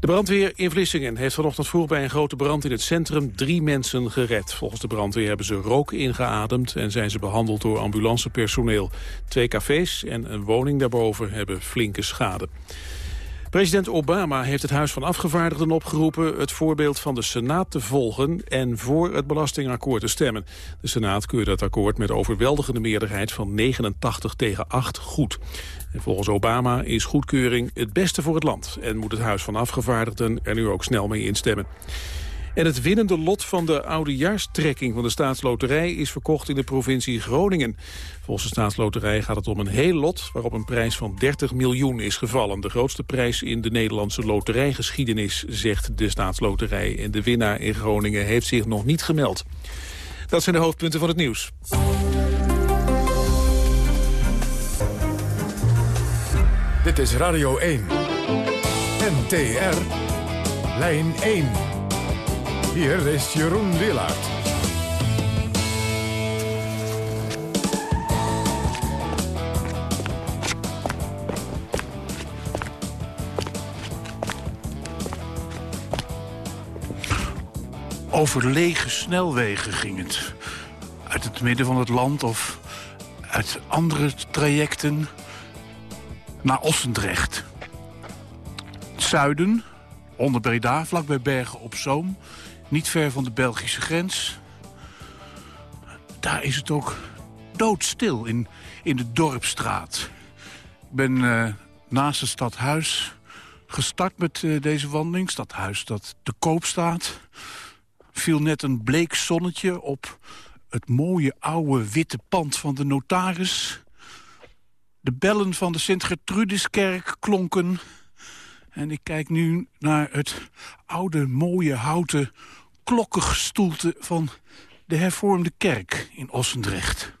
De brandweer in Vlissingen heeft vanochtend vroeg bij een grote brand in het centrum drie mensen gered. Volgens de brandweer hebben ze rook ingeademd en zijn ze behandeld door ambulancepersoneel. Twee cafés en een woning daarboven hebben flinke schade. President Obama heeft het Huis van Afgevaardigden opgeroepen... het voorbeeld van de Senaat te volgen en voor het belastingakkoord te stemmen. De Senaat keurde het akkoord met overweldigende meerderheid van 89 tegen 8 goed. En volgens Obama is goedkeuring het beste voor het land... en moet het Huis van Afgevaardigden er nu ook snel mee instemmen. En het winnende lot van de oudejaarstrekking van de staatsloterij is verkocht in de provincie Groningen. Volgens de staatsloterij gaat het om een heel lot waarop een prijs van 30 miljoen is gevallen. De grootste prijs in de Nederlandse loterijgeschiedenis, zegt de staatsloterij. En de winnaar in Groningen heeft zich nog niet gemeld. Dat zijn de hoofdpunten van het nieuws. Dit is Radio 1. NTR. Lijn 1. Hier is Jeroen Willaert. Over lege snelwegen ging het. Uit het midden van het land of uit andere trajecten naar Ossendrecht. Zuiden, onder Breda, vlakbij Bergen op Zoom niet ver van de Belgische grens. Daar is het ook doodstil in, in de Dorpstraat. Ik ben uh, naast het stadhuis gestart met uh, deze wandeling. Stadhuis dat te koop staat. Viel net een bleek zonnetje op het mooie oude witte pand van de notaris. De bellen van de Sint-Gertrudiskerk klonken. En ik kijk nu naar het oude mooie houten klokkengestoelte van de hervormde kerk in Ossendrecht.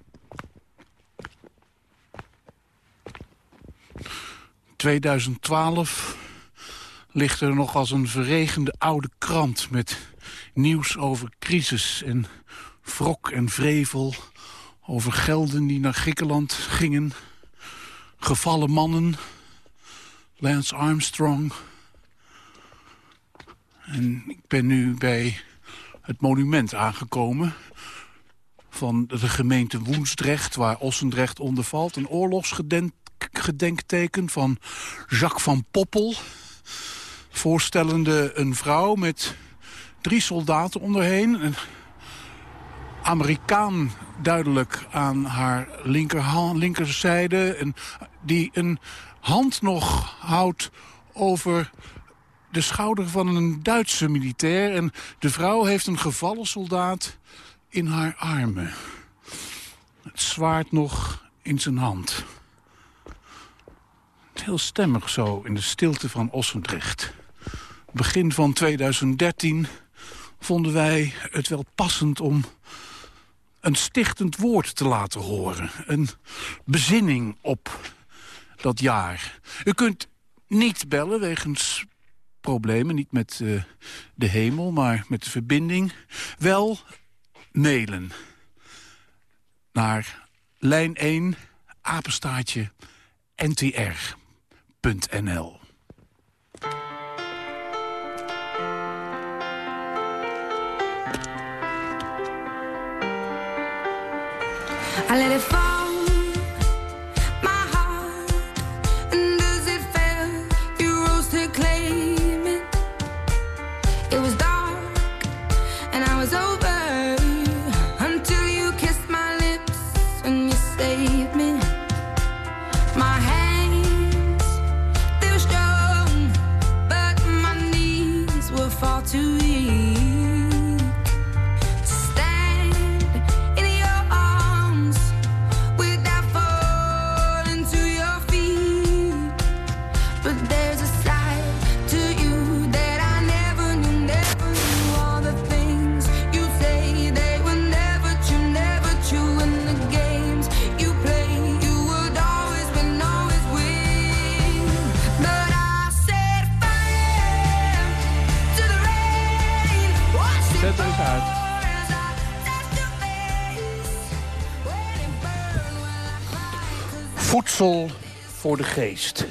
2012 ligt er nog als een verregende oude krant... met nieuws over crisis en wrok en vrevel... over gelden die naar Griekenland gingen... gevallen mannen, Lance Armstrong... En ik ben nu bij het monument aangekomen van de gemeente Woensdrecht... waar Ossendrecht onder valt. Een oorlogsgedenkteken van Jacques van Poppel... voorstellende een vrouw met drie soldaten onderheen... Een Amerikaan duidelijk aan haar linkerzijde... En die een hand nog houdt over de schouder van een Duitse militair. En de vrouw heeft een gevallen soldaat in haar armen. Het zwaard nog in zijn hand. Heel stemmig zo in de stilte van Ossendrecht. Begin van 2013 vonden wij het wel passend om een stichtend woord te laten horen. Een bezinning op dat jaar. U kunt niet bellen wegens problemen, niet met uh, de hemel, maar met de verbinding. Wel mailen naar lijn 1 apenstaartje ntr.nl. I let it Voor de geest.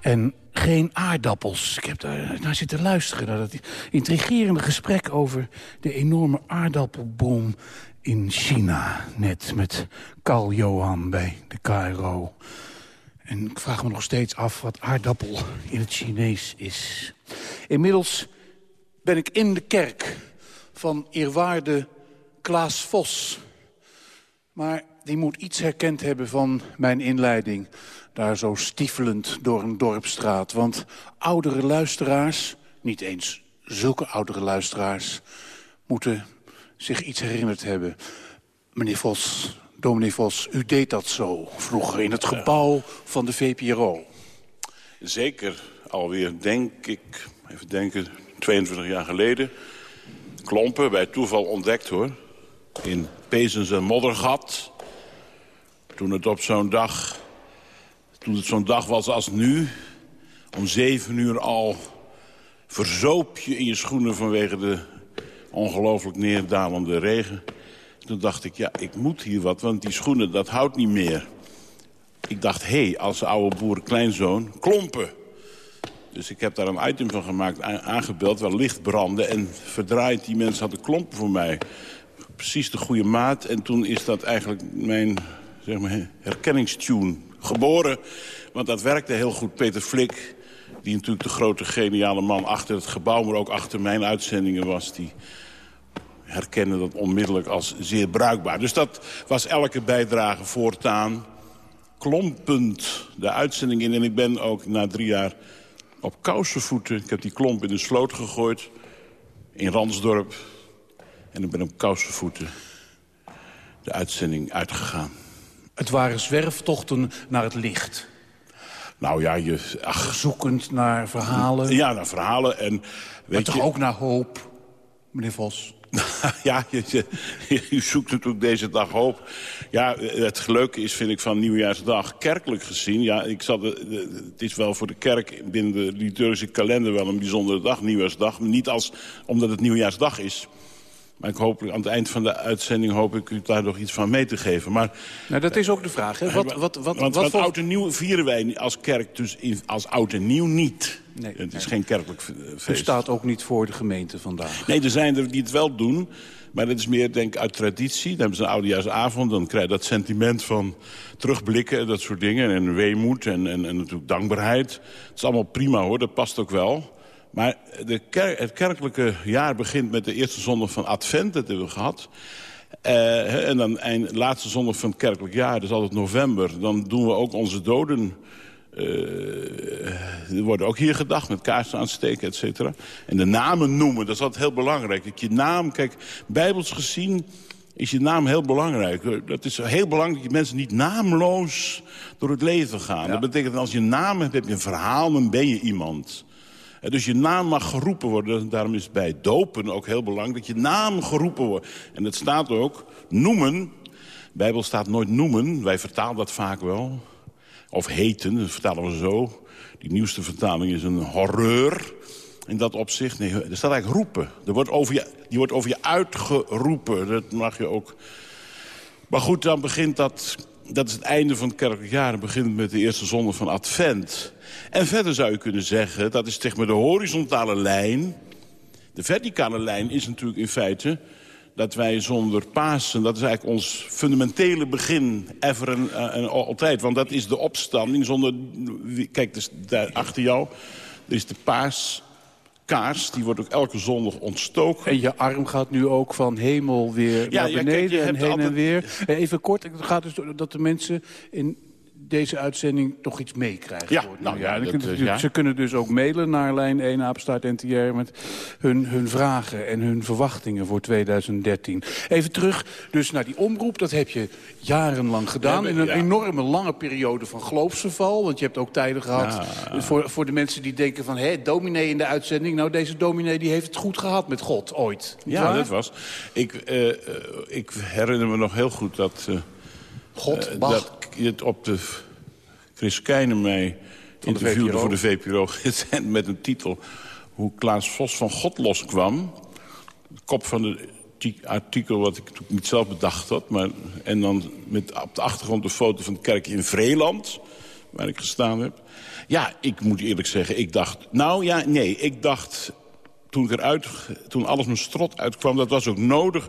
En geen aardappels. Ik heb daar naar zitten luisteren naar dat intrigerende gesprek over de enorme aardappelboom in China. Net met Carl Johan bij de KRO. En ik vraag me nog steeds af wat aardappel in het Chinees is. Inmiddels ben ik in de kerk van eerwaarde Klaas Vos. Maar die moet iets herkend hebben van mijn inleiding. Daar zo stiefelend door een dorpstraat. Want oudere luisteraars, niet eens zulke oudere luisteraars... moeten zich iets herinnerd hebben. Meneer Vos, dominee Vos, u deed dat zo vroeger in het gebouw van de VPRO. Zeker, alweer denk ik, even denken, 22 jaar geleden. Klompen, bij toeval ontdekt hoor. In Pezens en Moddergat. Toen het op zo'n dag, toen het zo'n dag was als nu, om zeven uur al verzoop je in je schoenen vanwege de ongelooflijk neerdalende regen. Toen dacht ik, ja, ik moet hier wat, want die schoenen, dat houdt niet meer. Ik dacht, hé, hey, als oude boerenkleinzoon, klompen. Dus ik heb daar een item van gemaakt, aangebeld, waar licht brandde... en verdraaid, die mensen hadden klompen voor mij. Precies de goede maat. En toen is dat eigenlijk mijn zeg maar, herkenningstune geboren. Want dat werkte heel goed. Peter Flik, die natuurlijk de grote geniale man achter het gebouw... maar ook achter mijn uitzendingen was... die herkende dat onmiddellijk als zeer bruikbaar. Dus dat was elke bijdrage voortaan klompend de uitzending in. En ik ben ook na drie jaar op kousenvoeten... ik heb die klomp in de sloot gegooid in Ransdorp... en ik ben op kousenvoeten de uitzending uitgegaan. Het waren zwerftochten naar het licht. Nou ja, je... Ach, zoekend naar verhalen. Ja, naar verhalen. En, weet maar toch ook naar hoop, meneer Vos? ja, je, je, zoekt natuurlijk deze dag hoop. Ja, het leuke is, vind ik, van Nieuwjaarsdag, kerkelijk gezien... ja, ik zat, het is wel voor de kerk binnen de liturgische kalender wel een bijzondere dag, Nieuwjaarsdag. Maar niet als, omdat het Nieuwjaarsdag is... Maar ik hoop, aan het eind van de uitzending hoop ik u daar nog iets van mee te geven. Maar, nou, dat is ook de vraag. Hè? Wat, wat, wat, want, wat voor... oud en nieuw vieren wij als kerk dus als oud en nieuw niet. Nee, het is geen kerkelijk feest. U staat ook niet voor de gemeente vandaag. Nee, er zijn er die het wel doen. Maar dat is meer, denk ik, uit traditie. Dan hebben ze een oudejaarsavond. Dan krijg je dat sentiment van terugblikken en dat soort dingen. En weemoed en, en, en natuurlijk dankbaarheid. Het is allemaal prima, hoor. Dat past ook wel. Maar de het kerkelijke jaar begint met de eerste zondag van Advent. Dat hebben we gehad. Uh, en dan eind, laatste zondag van het kerkelijk jaar, dat is altijd november. Dan doen we ook onze doden. Uh, er worden ook hier gedacht met kaarsen aansteken, et cetera. En de namen noemen, dat is altijd heel belangrijk. Dat je naam, kijk, bijbels gezien is je naam heel belangrijk. Dat is heel belangrijk dat je mensen niet naamloos door het leven gaan. Dat betekent dat als je een naam hebt, heb je een verhaal, dan ben je iemand. Dus je naam mag geroepen worden. Daarom is het bij dopen ook heel belangrijk dat je naam geroepen wordt. En het staat ook, noemen. De Bijbel staat nooit noemen. Wij vertalen dat vaak wel. Of heten, dat vertalen we zo. Die nieuwste vertaling is een horreur. In dat opzicht, nee, er staat eigenlijk roepen. Er wordt over je, die wordt over je uitgeroepen. Dat mag je ook. Maar goed, dan begint dat... Dat is het einde van het kerkelijk jaar. Dan begint met de eerste zondag van Advent. En verder zou je kunnen zeggen, dat is zeg maar de horizontale lijn. De verticale lijn is natuurlijk in feite dat wij zonder Pasen... dat is eigenlijk ons fundamentele begin, ever en, eh, en altijd. Want dat is de opstanding zonder... Kijk, dus daar achter jou er is de paaskaars. Die wordt ook elke zondag ontstoken. En je arm gaat nu ook van hemel weer Ja, naar ja, kijk, beneden je en heen en weer. Eh, Even kort, het gaat dus dat de mensen in deze uitzending toch iets meekrijgen. Ja, nou ja, dat. Ze kunnen dus ook mailen naar lijn 1 apenstaart NTR met hun, hun vragen en hun verwachtingen voor 2013. Even terug dus naar die omroep. Dat heb je jarenlang gedaan. In een enorme lange periode van geloofsverval. Want je hebt ook tijden gehad voor, voor de mensen die denken van... hé, dominee in de uitzending. Nou, deze dominee die heeft het goed gehad met God, ooit. Ja, waar? dat was. Ik, eh, eh, ik herinner me nog heel goed dat... eh, God, Bach. dat ik het op de... Chris Keijner mij de interviewde voor de VPRO met een titel... hoe Klaas Vos van God loskwam. De kop van het artikel wat ik niet zelf bedacht had. Maar, en dan met op de achtergrond een foto van de kerk in Vreeland... waar ik gestaan heb. Ja, ik moet eerlijk zeggen, ik dacht... Nou ja, nee, ik dacht toen, ik eruit, toen alles mijn strot uitkwam, dat was ook nodig.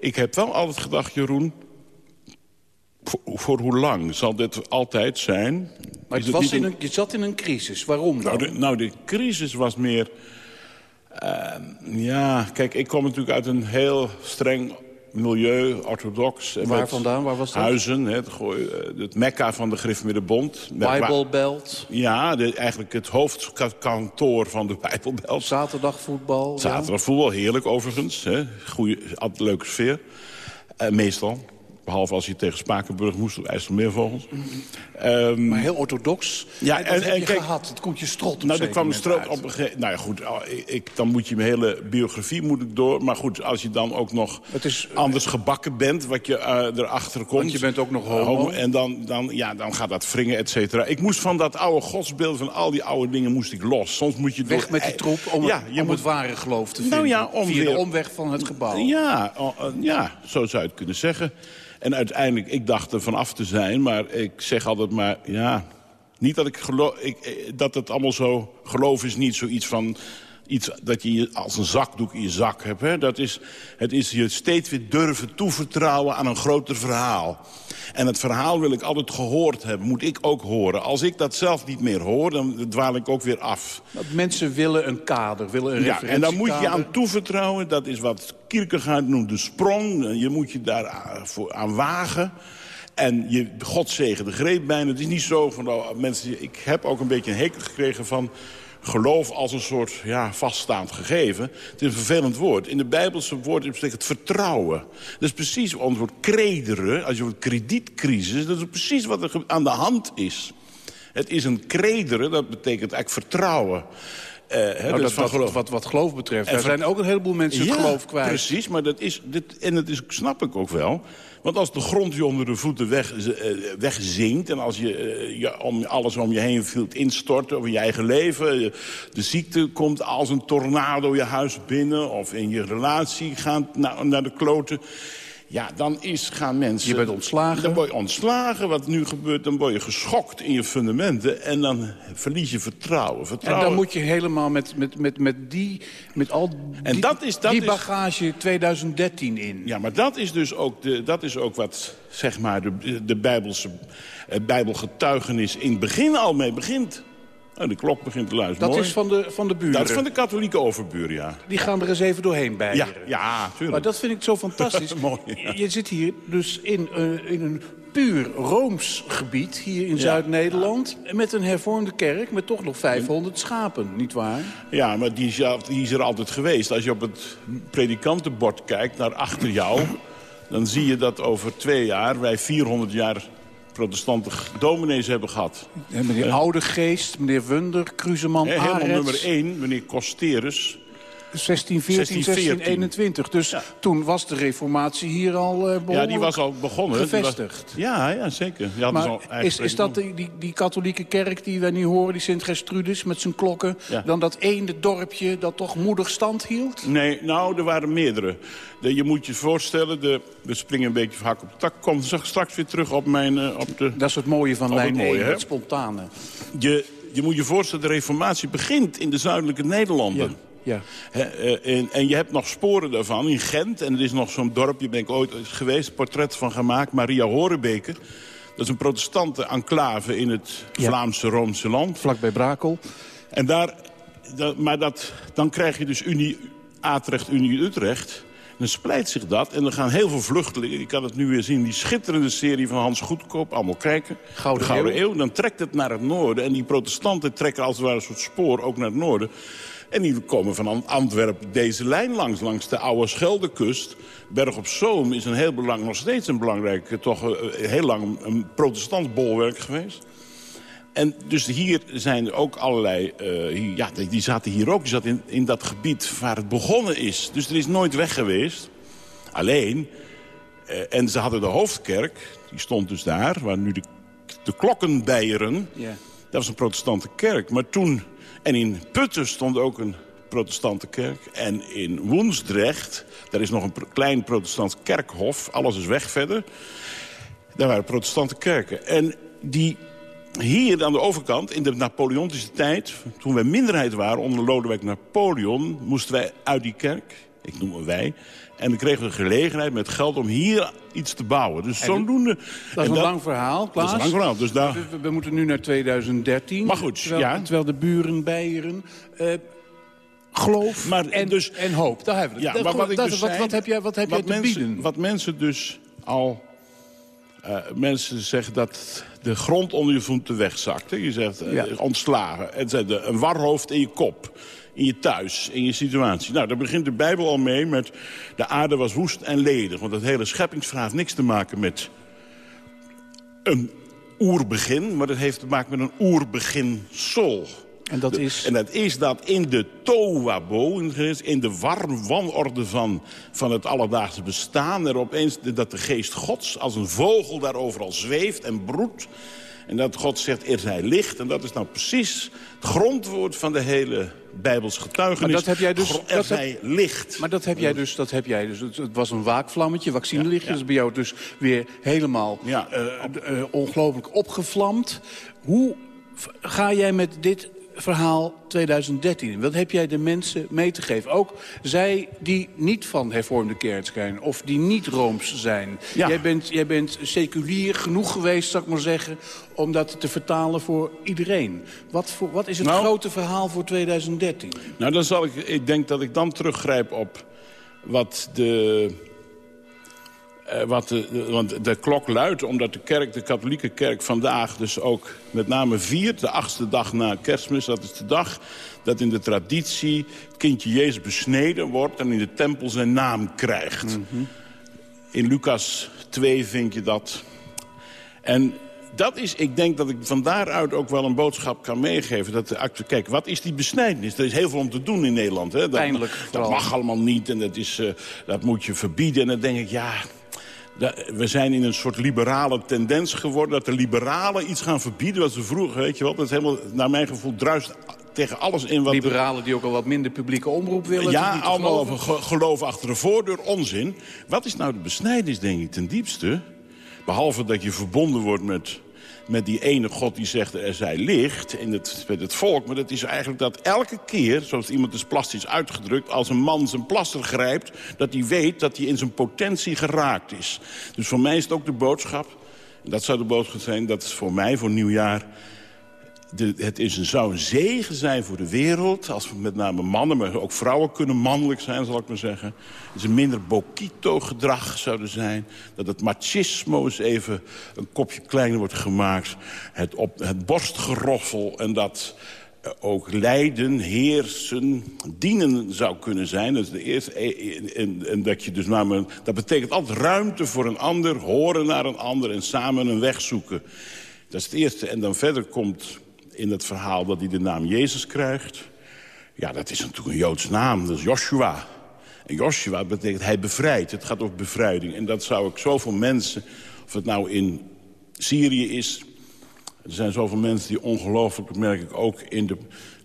Ik heb wel altijd gedacht, Jeroen... Voor, voor hoe lang zal dit altijd zijn? Maar het was in een, je zat in een crisis. Waarom dan? nou de, nou, de crisis was meer... eh, ja, kijk, ik kom natuurlijk uit een heel streng milieu, orthodox. Waar vandaan? Waar was dat? Huizen, het, eh, het mekka van de Griffmiddenbond. Bible Belt, Ja, de, eigenlijk het hoofdkantoor van de Bijbelbelt. zaterdagvoetbal. Zaterdag voetbal, heerlijk overigens. Hè. Goeie, leuke sfeer. Eh, meestal. Behalve als je tegen Spakenburg moest op IJsselmeervogels. Ehm, Maar heel orthodox. Ja, En dat en- heb en je kijk- gehad. Het komt je strot op nou, er kwam een uit. op een gegeven Nou ja, goed, ik, dan moet je mijn hele biografie moet ik door. Maar goed, als je dan ook nog Het is, anders gebakken bent, wat je eh, erachter komt. Want je bent ook nog homo. en dan, dan, ja, dan gaat dat wringen, et cetera. Ik moest van dat oude godsbeeld, van al die oude dingen, moest ik los. Soms moet je Weg met die troep om, Ja, het, je om moet- het ware geloof te Nou vinden. ja, om Via de omweg van het gebouw. Ja, eh, ja, zo zou je het kunnen zeggen. En uiteindelijk, ik dacht er vanaf te zijn, maar ik zeg altijd maar, ja... Niet dat ik geloof, ik, eh, dat het allemaal zo... Geloof is niet zoiets van... Iets dat je als een zakdoek in je zak hebt. Hè? Dat is, het is je steeds weer durven toevertrouwen aan een groter verhaal. En het verhaal wil ik altijd gehoord hebben. Moet ik ook horen. Als ik dat zelf niet meer hoor, dan dwaal ik ook weer af. Want Mensen willen een kader, willen een Ja, en dan moet je aan toevertrouwen. Dat is wat Kierkegaard noemt de sprong. Je moet je daar aan- voor- aan wagen. En je, God zegen de greep bijna. Het is niet zo van nou, mensen... Ik heb ook een beetje een hekel gekregen van geloof als een soort ja, vaststaand gegeven. Het is een vervelend woord. In de Bijbelse woord betekent vertrouwen. Dat is precies ons woord credere, als je wordt kredietcrisis. Dat is precies wat er aan de hand is. Het is een credere, dat betekent eigenlijk vertrouwen. Eh, Nou, dat dat, wat, geloof. wat, wat geloof betreft. Er zijn ook een heleboel mensen het Ja, geloof kwijt. precies, maar dat is, dit, en dat is, snap ik ook wel. Want als de grond je onder de voeten weg, eh, wegzinkt... en als je, eh, je om, alles om je heen viel instort over je eigen leven... de ziekte komt als een tornado je huis binnen... of in je relatie gaat naar, naar de kloten... Ja, dan is, gaan mensen... Je bent ontslagen. Dan word je ontslagen. Wat nu gebeurt, dan word je geschokt in je fundamenten... en dan verlies je vertrouwen. En vertrouwen dan moet je helemaal met, met, met, met, die, met al die, En dat is- dat die is- bagage 2013 in. Ja, maar dat is dus ook, de, dat is ook wat zeg maar, de, de Bijbelse, eh, Bijbelgetuigenis in het begin al mee begint. Oh, de klok begint te luisteren. Dat Mooi. is van de, van de buren. Dat is van de katholieke overbuur, ja. Die gaan er eens even doorheen bij. Ja, ja, tuurlijk. Maar dat vind ik zo fantastisch. Mooi, ja. Je zit hier dus in, eh, in een puur Rooms gebied, hier in Zuid-Nederland... met een hervormde kerk met toch nog 500 schapen, nietwaar? Ja, maar die is, die is er altijd geweest. Als je op het predikantenbord kijkt naar achter jou... dan zie je dat over twee jaar wij 400 jaar protestante dominees hebben gehad. meneer Oude Geest, meneer Wunder, Kruseman, Helemaal nummer 1, meneer Costerus. 1614, 1621. Dus toen was de reformatie hier al uh, behoorlijk Ja, die was al begonnen. Gevestigd. was- ja, ja, zeker. Maar al is, is dat die, die, die katholieke kerk die wij nu horen, die Sint Gertrudis met zijn klokken... Ja. dan dat ene dorpje dat toch moedig stand hield? Nee, nou, er waren meerdere. De, je moet je voorstellen, de, we springen een beetje van hak op de tak. Kom straks weer terug op mijn... eh, op de, Dat is het mooie van het lijn mooie, 1, hè? het spontane. Je, je moet je voorstellen, de reformatie begint in de zuidelijke Nederlanden. Ja. Hè, eh, en, en je hebt nog sporen daarvan in Gent. En er is nog zo'n dorpje, ben ik ooit geweest, portret van gemaakt. Maria Horebeke. Dat is een protestante enclave in het Vlaamse Roomse land. Vlakbij Brakel. En daar, dat, maar dat, dan krijg je dus Unie Atrecht, Unie Utrecht. Dan splijt zich dat en dan gaan heel veel vluchtelingen... je kan het nu weer zien, die schitterende serie van Hans Goedkoop... allemaal kijken, Gouden de Gouden Eeuw. Eeuw. Dan trekt het naar het noorden. En die protestanten trekken als het ware een soort spoor ook naar het noorden. En die komen van Antwerpen deze lijn langs, langs de oude Scheldekust. Berg op Zoom is een heel belang, nog steeds een belangrijk... eh, toch eh, heel lang een protestant bolwerk geweest. En dus hier zijn ook allerlei... eh, hier- ja, die- zaten hier ook. Die zaten in, in dat gebied waar het begonnen is. Dus er is nooit weg geweest. Alleen... eh, en ze hadden de hoofdkerk. Die stond dus daar, waar nu de, de klokken bijeren. Ja. Dat was een protestante kerk. Maar toen... En in Putten stond ook een protestante kerk. En in Woensdrecht, daar is nog een klein protestant kerkhof. Alles is weg verder. Daar waren protestante kerken. En die hier aan de overkant, in de Napoleontische tijd... toen wij minderheid waren onder Lodewijk Napoleon... moesten wij uit die kerk, ik noem het wij... en dan kregen we de gelegenheid met geld om hier iets te bouwen. Dus En zodoende... Dat is en een lang verhaal, Klaas. Dat is een lang verhaal, dus daar... We, moeten nu naar 2013. Maar goed, terwijl, ja. terwijl de buren, bijeren... eh, geloof en, dus- en hoop, daar hebben we Ja, het. maar Dat- wat ik dat- dus wat, zei, wat heb jij, wat heb jij wat te mensen, bieden? Wat mensen dus al... eh, mensen zeggen dat de grond onder je voeten wegzakt. hè. Je zegt Ja. ontslagen. En een warhoofd in je kop. In je thuis, in je situatie. Nou, daar begint de Bijbel al mee met... de aarde was woest en ledig. Want het hele scheppingsverhaal heeft niks te maken met een oerbegin... maar dat heeft te maken met een oerbeginsel. En dat is? En dat is dat in de de- in de warm wanorde van, van het alledaagse bestaan... er opeens dat de geest gods als een vogel daar overal zweeft en broedt. En dat God zegt, er zij licht. En dat is nou precies het grondwoord van de hele Bijbels getuigenis. Maar dat heb jij dus- Er dat heb- licht. Maar dat heb jij dus. Dat heb jij dus. Het, het was een waakvlammetje, vaccinelichtje. Ja, ja. Dat is bij jou dus weer helemaal Ja. eh, eh, ongelooflijk opgevlamd. Hoe ga jij met dit verhaal 2013 in? Wat heb jij de mensen mee te geven? Ook zij die niet van hervormde kerk zijn of die niet Rooms zijn. Ja. Jij, bent, jij bent seculier genoeg geweest, zou ik maar zeggen... om dat te vertalen voor iedereen. Wat, voor, wat is het Nou- grote verhaal voor 2013? Nou, dan zal ik, ik denk dat ik dan teruggrijp op wat de... eh, wat de, want de klok luidt omdat de kerk, de katholieke kerk vandaag dus ook met name viert. De achtste dag na kerstmis, dat is de dag dat in de traditie het kindje Jezus besneden wordt en in de tempel zijn naam krijgt. In Lucas 2 vind je dat. En dat is, ik denk dat ik van daaruit ook wel een boodschap kan meegeven. Dat de acte, kijk, wat is die besnijdenis? Er is heel veel om te doen in Nederland. Hè? Dat, Pijnlijk Dat mag allemaal niet en dat, is, eh, dat moet je verbieden. En dan denk ik, ja... we zijn in een soort liberale tendens geworden... dat de liberalen iets gaan verbieden wat ze vroeger, weet je wel... dat is helemaal, naar mijn gevoel, druist tegen alles in wat... Liberalen die ook al wat minder publieke omroep willen. Ja, allemaal geloven. over ge- geloof achter de voordeur, onzin. Wat is nou de besnijdenis, denk ik, ten diepste? Behalve dat je verbonden wordt met, met die ene God die zegt er zij licht in het, met het volk. Maar dat is eigenlijk dat elke keer, zoals iemand is plastisch uitgedrukt... als een man zijn plaster grijpt, dat hij weet dat hij in zijn potentie geraakt is. Dus voor mij is het ook de boodschap, en dat zou de boodschap zijn... dat is voor mij, voor nieuwjaar... Het is zou een zegen zijn voor de wereld... als we met name mannen, maar ook vrouwen kunnen mannelijk zijn, zal ik maar zeggen. Het is een minder Bokito-gedrag zouden zijn. Dat het machismo eens even een kopje kleiner wordt gemaakt. Het, op, het borstgeroffel en dat eh, ook leiden, heersen, dienen zou kunnen zijn. Dat is de eerste. Eh, en, en dat je dus namelijk, dat betekent altijd ruimte voor een ander, horen naar een ander en samen een weg zoeken. Dat is het eerste. En dan verder komt in het verhaal dat hij de naam Jezus krijgt. Ja, dat is natuurlijk een Joods naam, dat is Joshua. En Joshua betekent hij bevrijdt. Het gaat over bevrijding. En dat zou ik zoveel mensen, of het nou in Syrië is... Er zijn zoveel mensen die ongelooflijk, merk ik ook... in de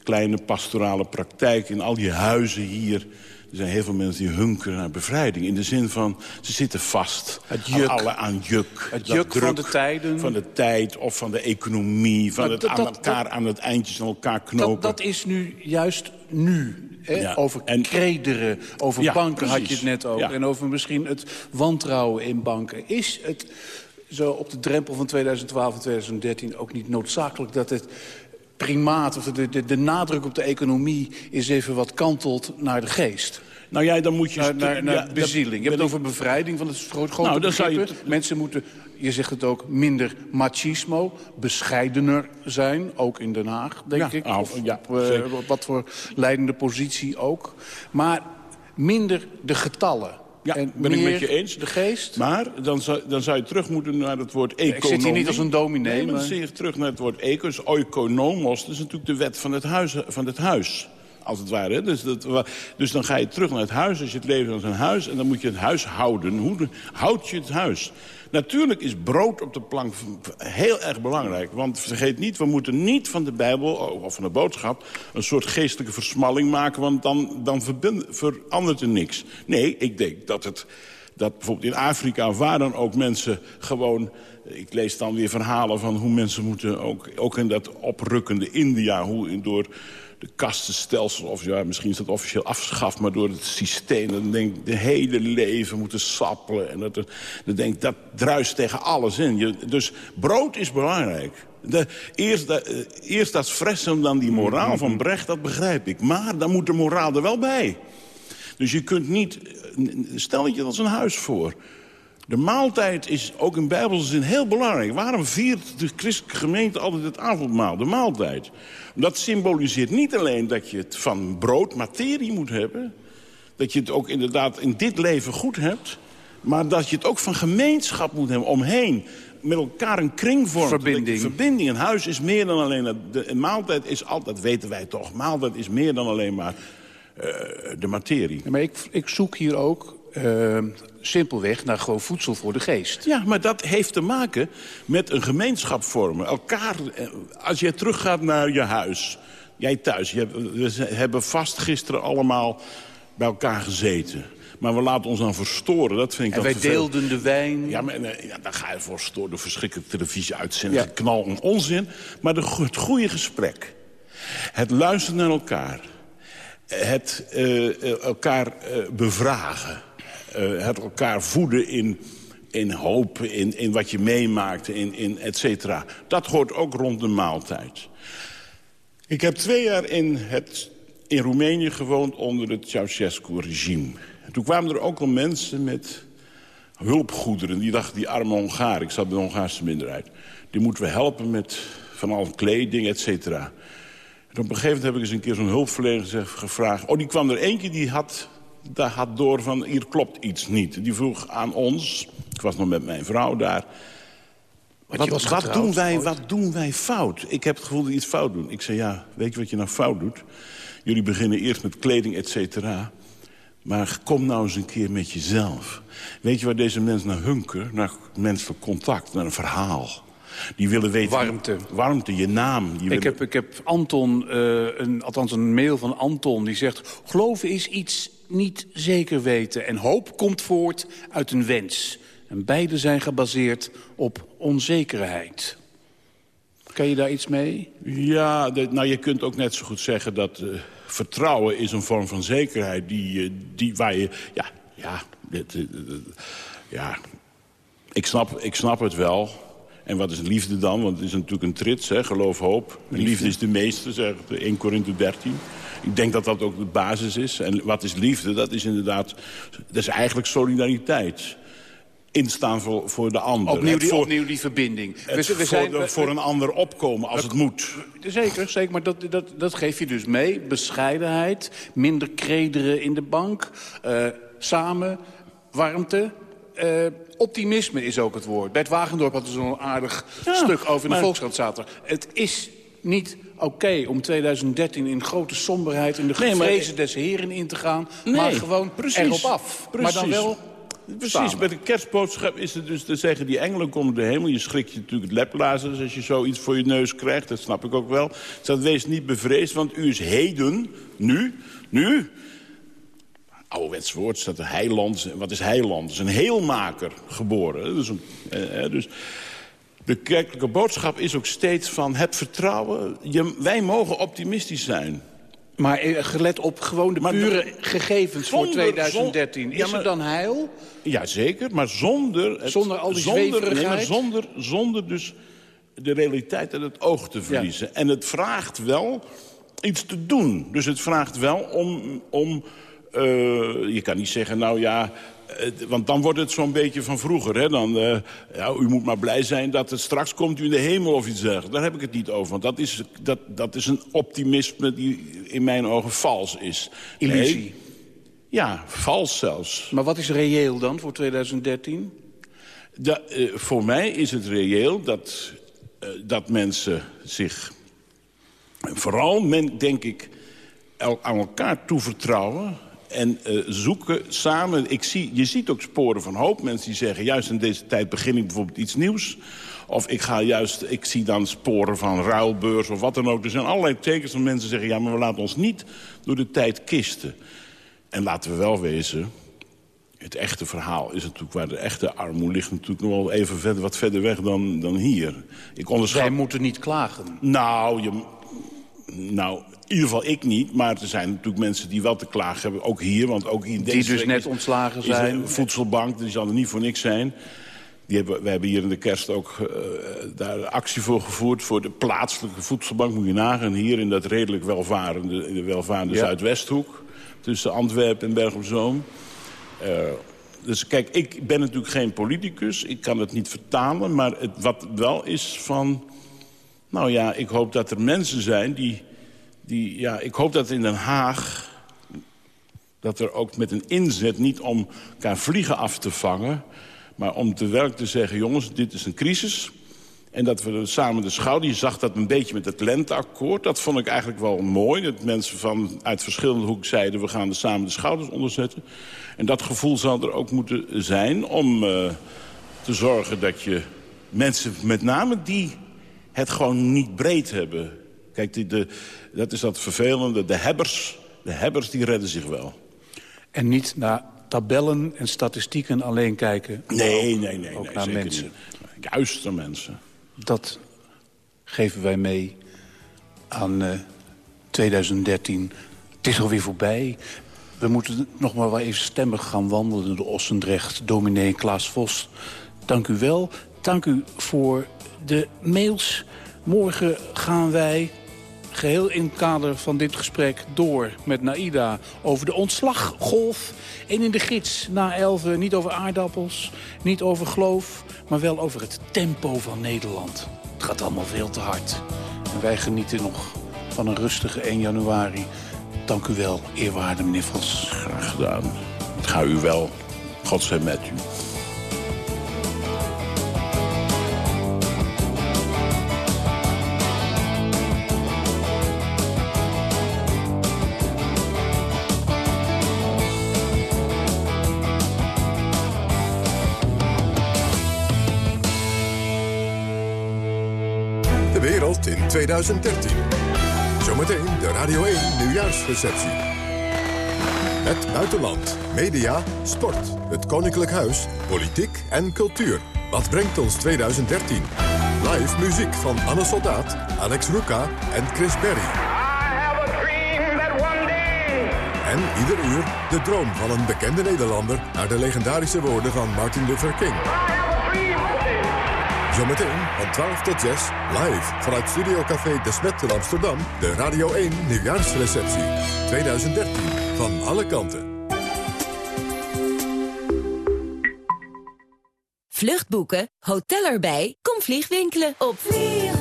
kleine pastorale praktijk, in al die huizen hier... Er zijn heel veel mensen die hunkeren naar bevrijding. In de zin van, ze zitten vast het juk. Aan, alle, aan juk. Het juk van de tijden. Van de tijd of van de economie. Van het aan elkaar aan het eindjes aan elkaar knopen. Dat, dat is nu juist nu. Hè? over en, krederen, over ja, banken precies. had je het net over. Ja. En over misschien het wantrouwen in banken. Is het zo op de drempel van 2012 en 2013 ook niet noodzakelijk... dat het primaat, of de, de, de nadruk op de economie... is even wat kantelt naar de geest? Nou ja, dan moet je... Naar, naar, naar ja, bezieling. Je hebt het over bevrijding van het grote nou, dan zou je Mensen moeten, je zegt het ook, minder machismo, bescheidener zijn. Ook in Den Haag, denk ja, ik. Of ja, op, uh, wat voor leidende positie ook. Maar minder de getallen. Ja, en ben ik met je eens. de geest. Maar dan zou, dan zou je terug moeten naar het woord economie. ik zit hier niet als een dominee. Nee, maar maar... dan zie je terug naar het woord eco. Dus oikonomos, dat is natuurlijk de wet van het huis. Van het huis als het ware. Dus, dat, dus dan ga je terug naar het huis als je het leven als een huis... en dan moet je het huis houden. Hoe houd je het huis? Natuurlijk is brood op de plank heel erg belangrijk. Want vergeet niet, we moeten niet van de Bijbel of van de boodschap... een soort geestelijke versmalling maken, want dan, dan verandert er niks. Nee, ik denk dat het dat bijvoorbeeld in Afrika waar dan ook mensen gewoon... Ik lees dan weer verhalen van hoe mensen moeten, ook, ook in dat oprukkende India... hoe door de kastenstelsel, of ja, misschien is dat officieel afgeschaft... maar door het systeem, dan denk ik, de hele leven moeten sappelen. En dat, dan denk dat druist tegen alles in. Je, dus brood is belangrijk. Eerst, de, eerst dat fressen, dan die moraal van Brecht, dat begrijp ik. Maar dan moet de moraal er wel bij. Dus je kunt niet... Stel je dat als een huis voor. De maaltijd is ook in bijbelse zin heel belangrijk. Waarom viert de christelijke gemeente altijd het avondmaal, de maaltijd? Dat symboliseert niet alleen dat je het van brood, materie moet hebben... dat je het ook inderdaad in dit leven goed hebt... maar dat je het ook van gemeenschap moet hebben omheen met elkaar een kring vormt. Verbinding. Verbinding. Een huis is meer dan alleen... De, een maaltijd is altijd, dat weten wij toch... maaltijd is meer dan alleen maar uh, de materie. Ja, maar ik, ik zoek hier ook uh, simpelweg naar gewoon voedsel voor de geest. Ja, maar dat heeft te maken met een gemeenschap vormen. Elkaar, als je teruggaat naar je huis, jij thuis... Je, we hebben vast gisteren allemaal bij elkaar gezeten... Maar we laten ons dan verstoren. Dat vind ik en wij deelden de wijn. Ja, maar ja, dan ga je voor verstoren door verschrikkelijke televisieuitzendingen. Ja. Knal en onzin. Maar de, het goede gesprek. Het luisteren naar elkaar. Het uh, elkaar uh, bevragen. Uh, het elkaar voeden in, in hoop, in, in wat je meemaakt, in, in et cetera. Dat hoort ook rond de maaltijd. Ik heb twee jaar in, het, in Roemenië gewoond onder het Ceausescu-regime. Toen kwamen er ook al mensen met hulpgoederen. Die dachten, die arme Hongaar, ik zat bij de Hongaarse minderheid... die moeten we helpen met van al kleding, et cetera. En op een gegeven moment heb ik eens een keer zo'n hulpverlener gevraagd... oh, die kwam er eentje, die had daar had door van, hier klopt iets niet. Die vroeg aan ons, ik was nog met mijn vrouw daar... Wat, wat, doen wij, wat doen wij fout? Ik heb het gevoel dat we iets fout doen. Ik zei, ja, weet je wat je nou fout doet? Jullie beginnen eerst met kleding, et cetera. Maar kom nou eens een keer met jezelf. Weet je waar deze mensen naar hunker? Naar menselijk contact, naar een verhaal. Die willen weten... Warmte. Warmte, je naam. Die ik, heb, ik heb Anton, uh, een, althans een mail van Anton, die zegt... geloven is iets niet zeker weten. En hoop komt voort uit een wens. En beide zijn gebaseerd op onzekerheid. Kan je daar iets mee? Ja, nou je kunt ook net zo goed zeggen dat uh, vertrouwen is een vorm van zekerheid... die, uh, die waar je... Ja, ja, dit, uh, ja ik, snap, ik snap het wel. En wat is liefde dan? Want het is natuurlijk een trits, hè? geloof, hoop. Liefde. liefde is de meeste, zegt 1 Korinthe 13. Ik denk dat dat ook de basis is. En wat is liefde? Dat is inderdaad, dat is eigenlijk solidariteit. instaan voor, voor de ander. Opnieuw die, voor, opnieuw die verbinding. het voor, de- voor een ander opkomen als het moet. Zeker, zeker maar dat, dat, dat geef je dus mee. Bescheidenheid, minder krederen in de bank, eh, samen, warmte... eh, optimisme is ook het woord. Bert Wagendorp had er zo'n aardig stuk over in de Volkskrant zaterdag. Het is niet oké om 2013 in grote somberheid... in de Nee, vrezen des heren in te gaan... Nee, maar gewoon precies. erop af. Maar dan Precies. wel Precies, samen. bij de kerstboodschap is het dus te zeggen... die engelen komen de hemel. Je schrikt je natuurlijk het lepblazers als je zoiets voor je neus krijgt. Dat snap ik ook wel. Dus dat wees niet bevreesd, want u is heden, nu, nu... Ouderwets woord staat er heiland. Wat is heiland? Dat is een heelmaker geboren. Dus, een, eh, dus de kerkelijke boodschap is ook steeds van... heb vertrouwen. Je, wij mogen optimistisch zijn. Maar eh, gelet op gewoon de Maar pure de- gegevens voor zonder- 2013. zon- Is Ja, maar- er dan heil? Ja, zeker, maar zonder... het- Zonder al die zonder, nee, zweverigheid? maar zonder, zonder dus de realiteit uit het oog te verliezen. En het vraagt wel iets te doen. Dus het vraagt wel om... om eh, je kan niet zeggen, nou ja... eh, Want dan wordt het zo'n beetje van vroeger. Hè? Dan, eh, ja, u moet maar blij zijn dat het straks komt u in de hemel of iets dergelijks. Daar heb ik het niet over. Want dat is, dat, dat is een optimisme die in mijn ogen vals is. Illusie. Nee, ja, vals zelfs. Maar wat is reëel dan voor 2013? Da- eh, voor mij is het reëel dat, dat mensen zich... Vooral, men, denk ik, el- aan elkaar toevertrouwen... en eh, zoeken samen... Ik zie, je ziet ook sporen van hoop. Mensen die zeggen, juist in deze tijd begin ik bijvoorbeeld iets nieuws. Of ik, ga juist, ik zie dan sporen van ruilbeurs of wat dan ook. Er zijn allerlei tekens van mensen die zeggen... ja, maar we laten ons niet door de tijd kisten. En laten we wel wezen... Het echte verhaal is natuurlijk waar de echte armoede ligt natuurlijk nog wel even verder, wat verder weg dan, dan hier. Ik onderschat... Wij moeten niet klagen. Nou, je, nou, in ieder geval ik niet. Maar er zijn natuurlijk mensen die wel te klagen hebben. Ook hier, want ook in Die deze dus week net is- ontslagen zijn. Voedselbank, die zal er niet voor niks zijn. Die hebben, we hebben hier in de kerst ook eh, daar actie voor gevoerd... voor de plaatselijke voedselbank, moet je nagaan. Hier in dat redelijk welvarende, in de welvarende Ja. Zuidwesthoek. Tussen Antwerpen en Berg op Zoom. Eh, dus kijk, ik ben natuurlijk geen politicus. Ik kan het niet vertalen. Maar het, wat wel is van... Nou ja, ik hoop dat er mensen zijn die... die ja, ik hoop dat in Den Haag... dat er ook met een inzet, niet om elkaar vliegen af te vangen... maar om te werk te zeggen, jongens, dit is een crisis... En dat we samen de schouder... Je zag dat een beetje met het lenteakkoord. Dat vond ik eigenlijk wel mooi. Dat mensen van, uit verschillende hoeken zeiden... we gaan er samen de schouders onder zetten. En dat gevoel zal er ook moeten zijn... om eh, te zorgen dat je mensen, met name die het gewoon niet breed hebben... Kijk, die, de, dat is dat vervelende. De hebbers, de hebbers die redden zich wel. En niet naar tabellen en statistieken alleen kijken. Nee, ook- nee, nee. Ook nee, naar zeker mensen. niet. Juist naar mensen. Dat geven wij mee aan eh, 2013. Het is alweer voorbij. We moeten nog maar wel even stemmig gaan wandelen door Ossendrecht. Dominee Klaas Vos, dank u wel. Dank u voor de mails. Morgen gaan wij geheel in het kader van dit gesprek door met Naida over de ontslaggolf. En in de gids na elven niet over aardappels, niet over geloof, maar wel over het tempo van Nederland. Het gaat allemaal veel te hard. En wij genieten nog van een rustige 1 januari. Dank u wel, eerwaarde meneer Vos. Graag gedaan. Het u wel. God zij met u. In 2013. Zometeen de Radio 1 nieuwjaarsreceptie. Het buitenland, media, sport, het koninklijk huis, politiek en cultuur. Wat brengt ons 2013? Live muziek van Anne Soldaat, Alex Ruka en Chris Berry. En ieder uur de droom van een bekende Nederlander... naar de legendarische woorden van Martin Luther King. Zometeen van 12 tot 6 live vanuit Studio Café De Smet in Amsterdam... de Radio 1 nieuwjaarsreceptie 2013 van alle kanten. Vlucht boeken, hotel erbij, kom vliegwinkelen op vliegwinkel.nl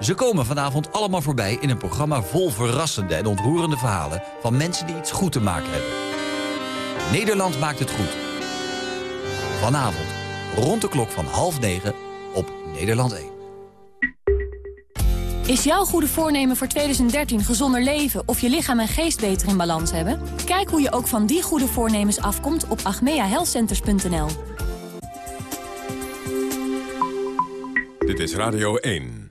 Ze komen vanavond allemaal voorbij in een programma vol verrassende en ontroerende verhalen... van mensen die iets goed te maken hebben. Nederland maakt het goed. Vanavond, rond de klok van half negen, op Nederland 1. Is jouw goede voornemen voor 2013 gezonder leven of je lichaam en geest beter in balans hebben? Kijk hoe je ook van die goede voornemens afkomt op agmeahealthcenters.nl. Dit is Radio 1.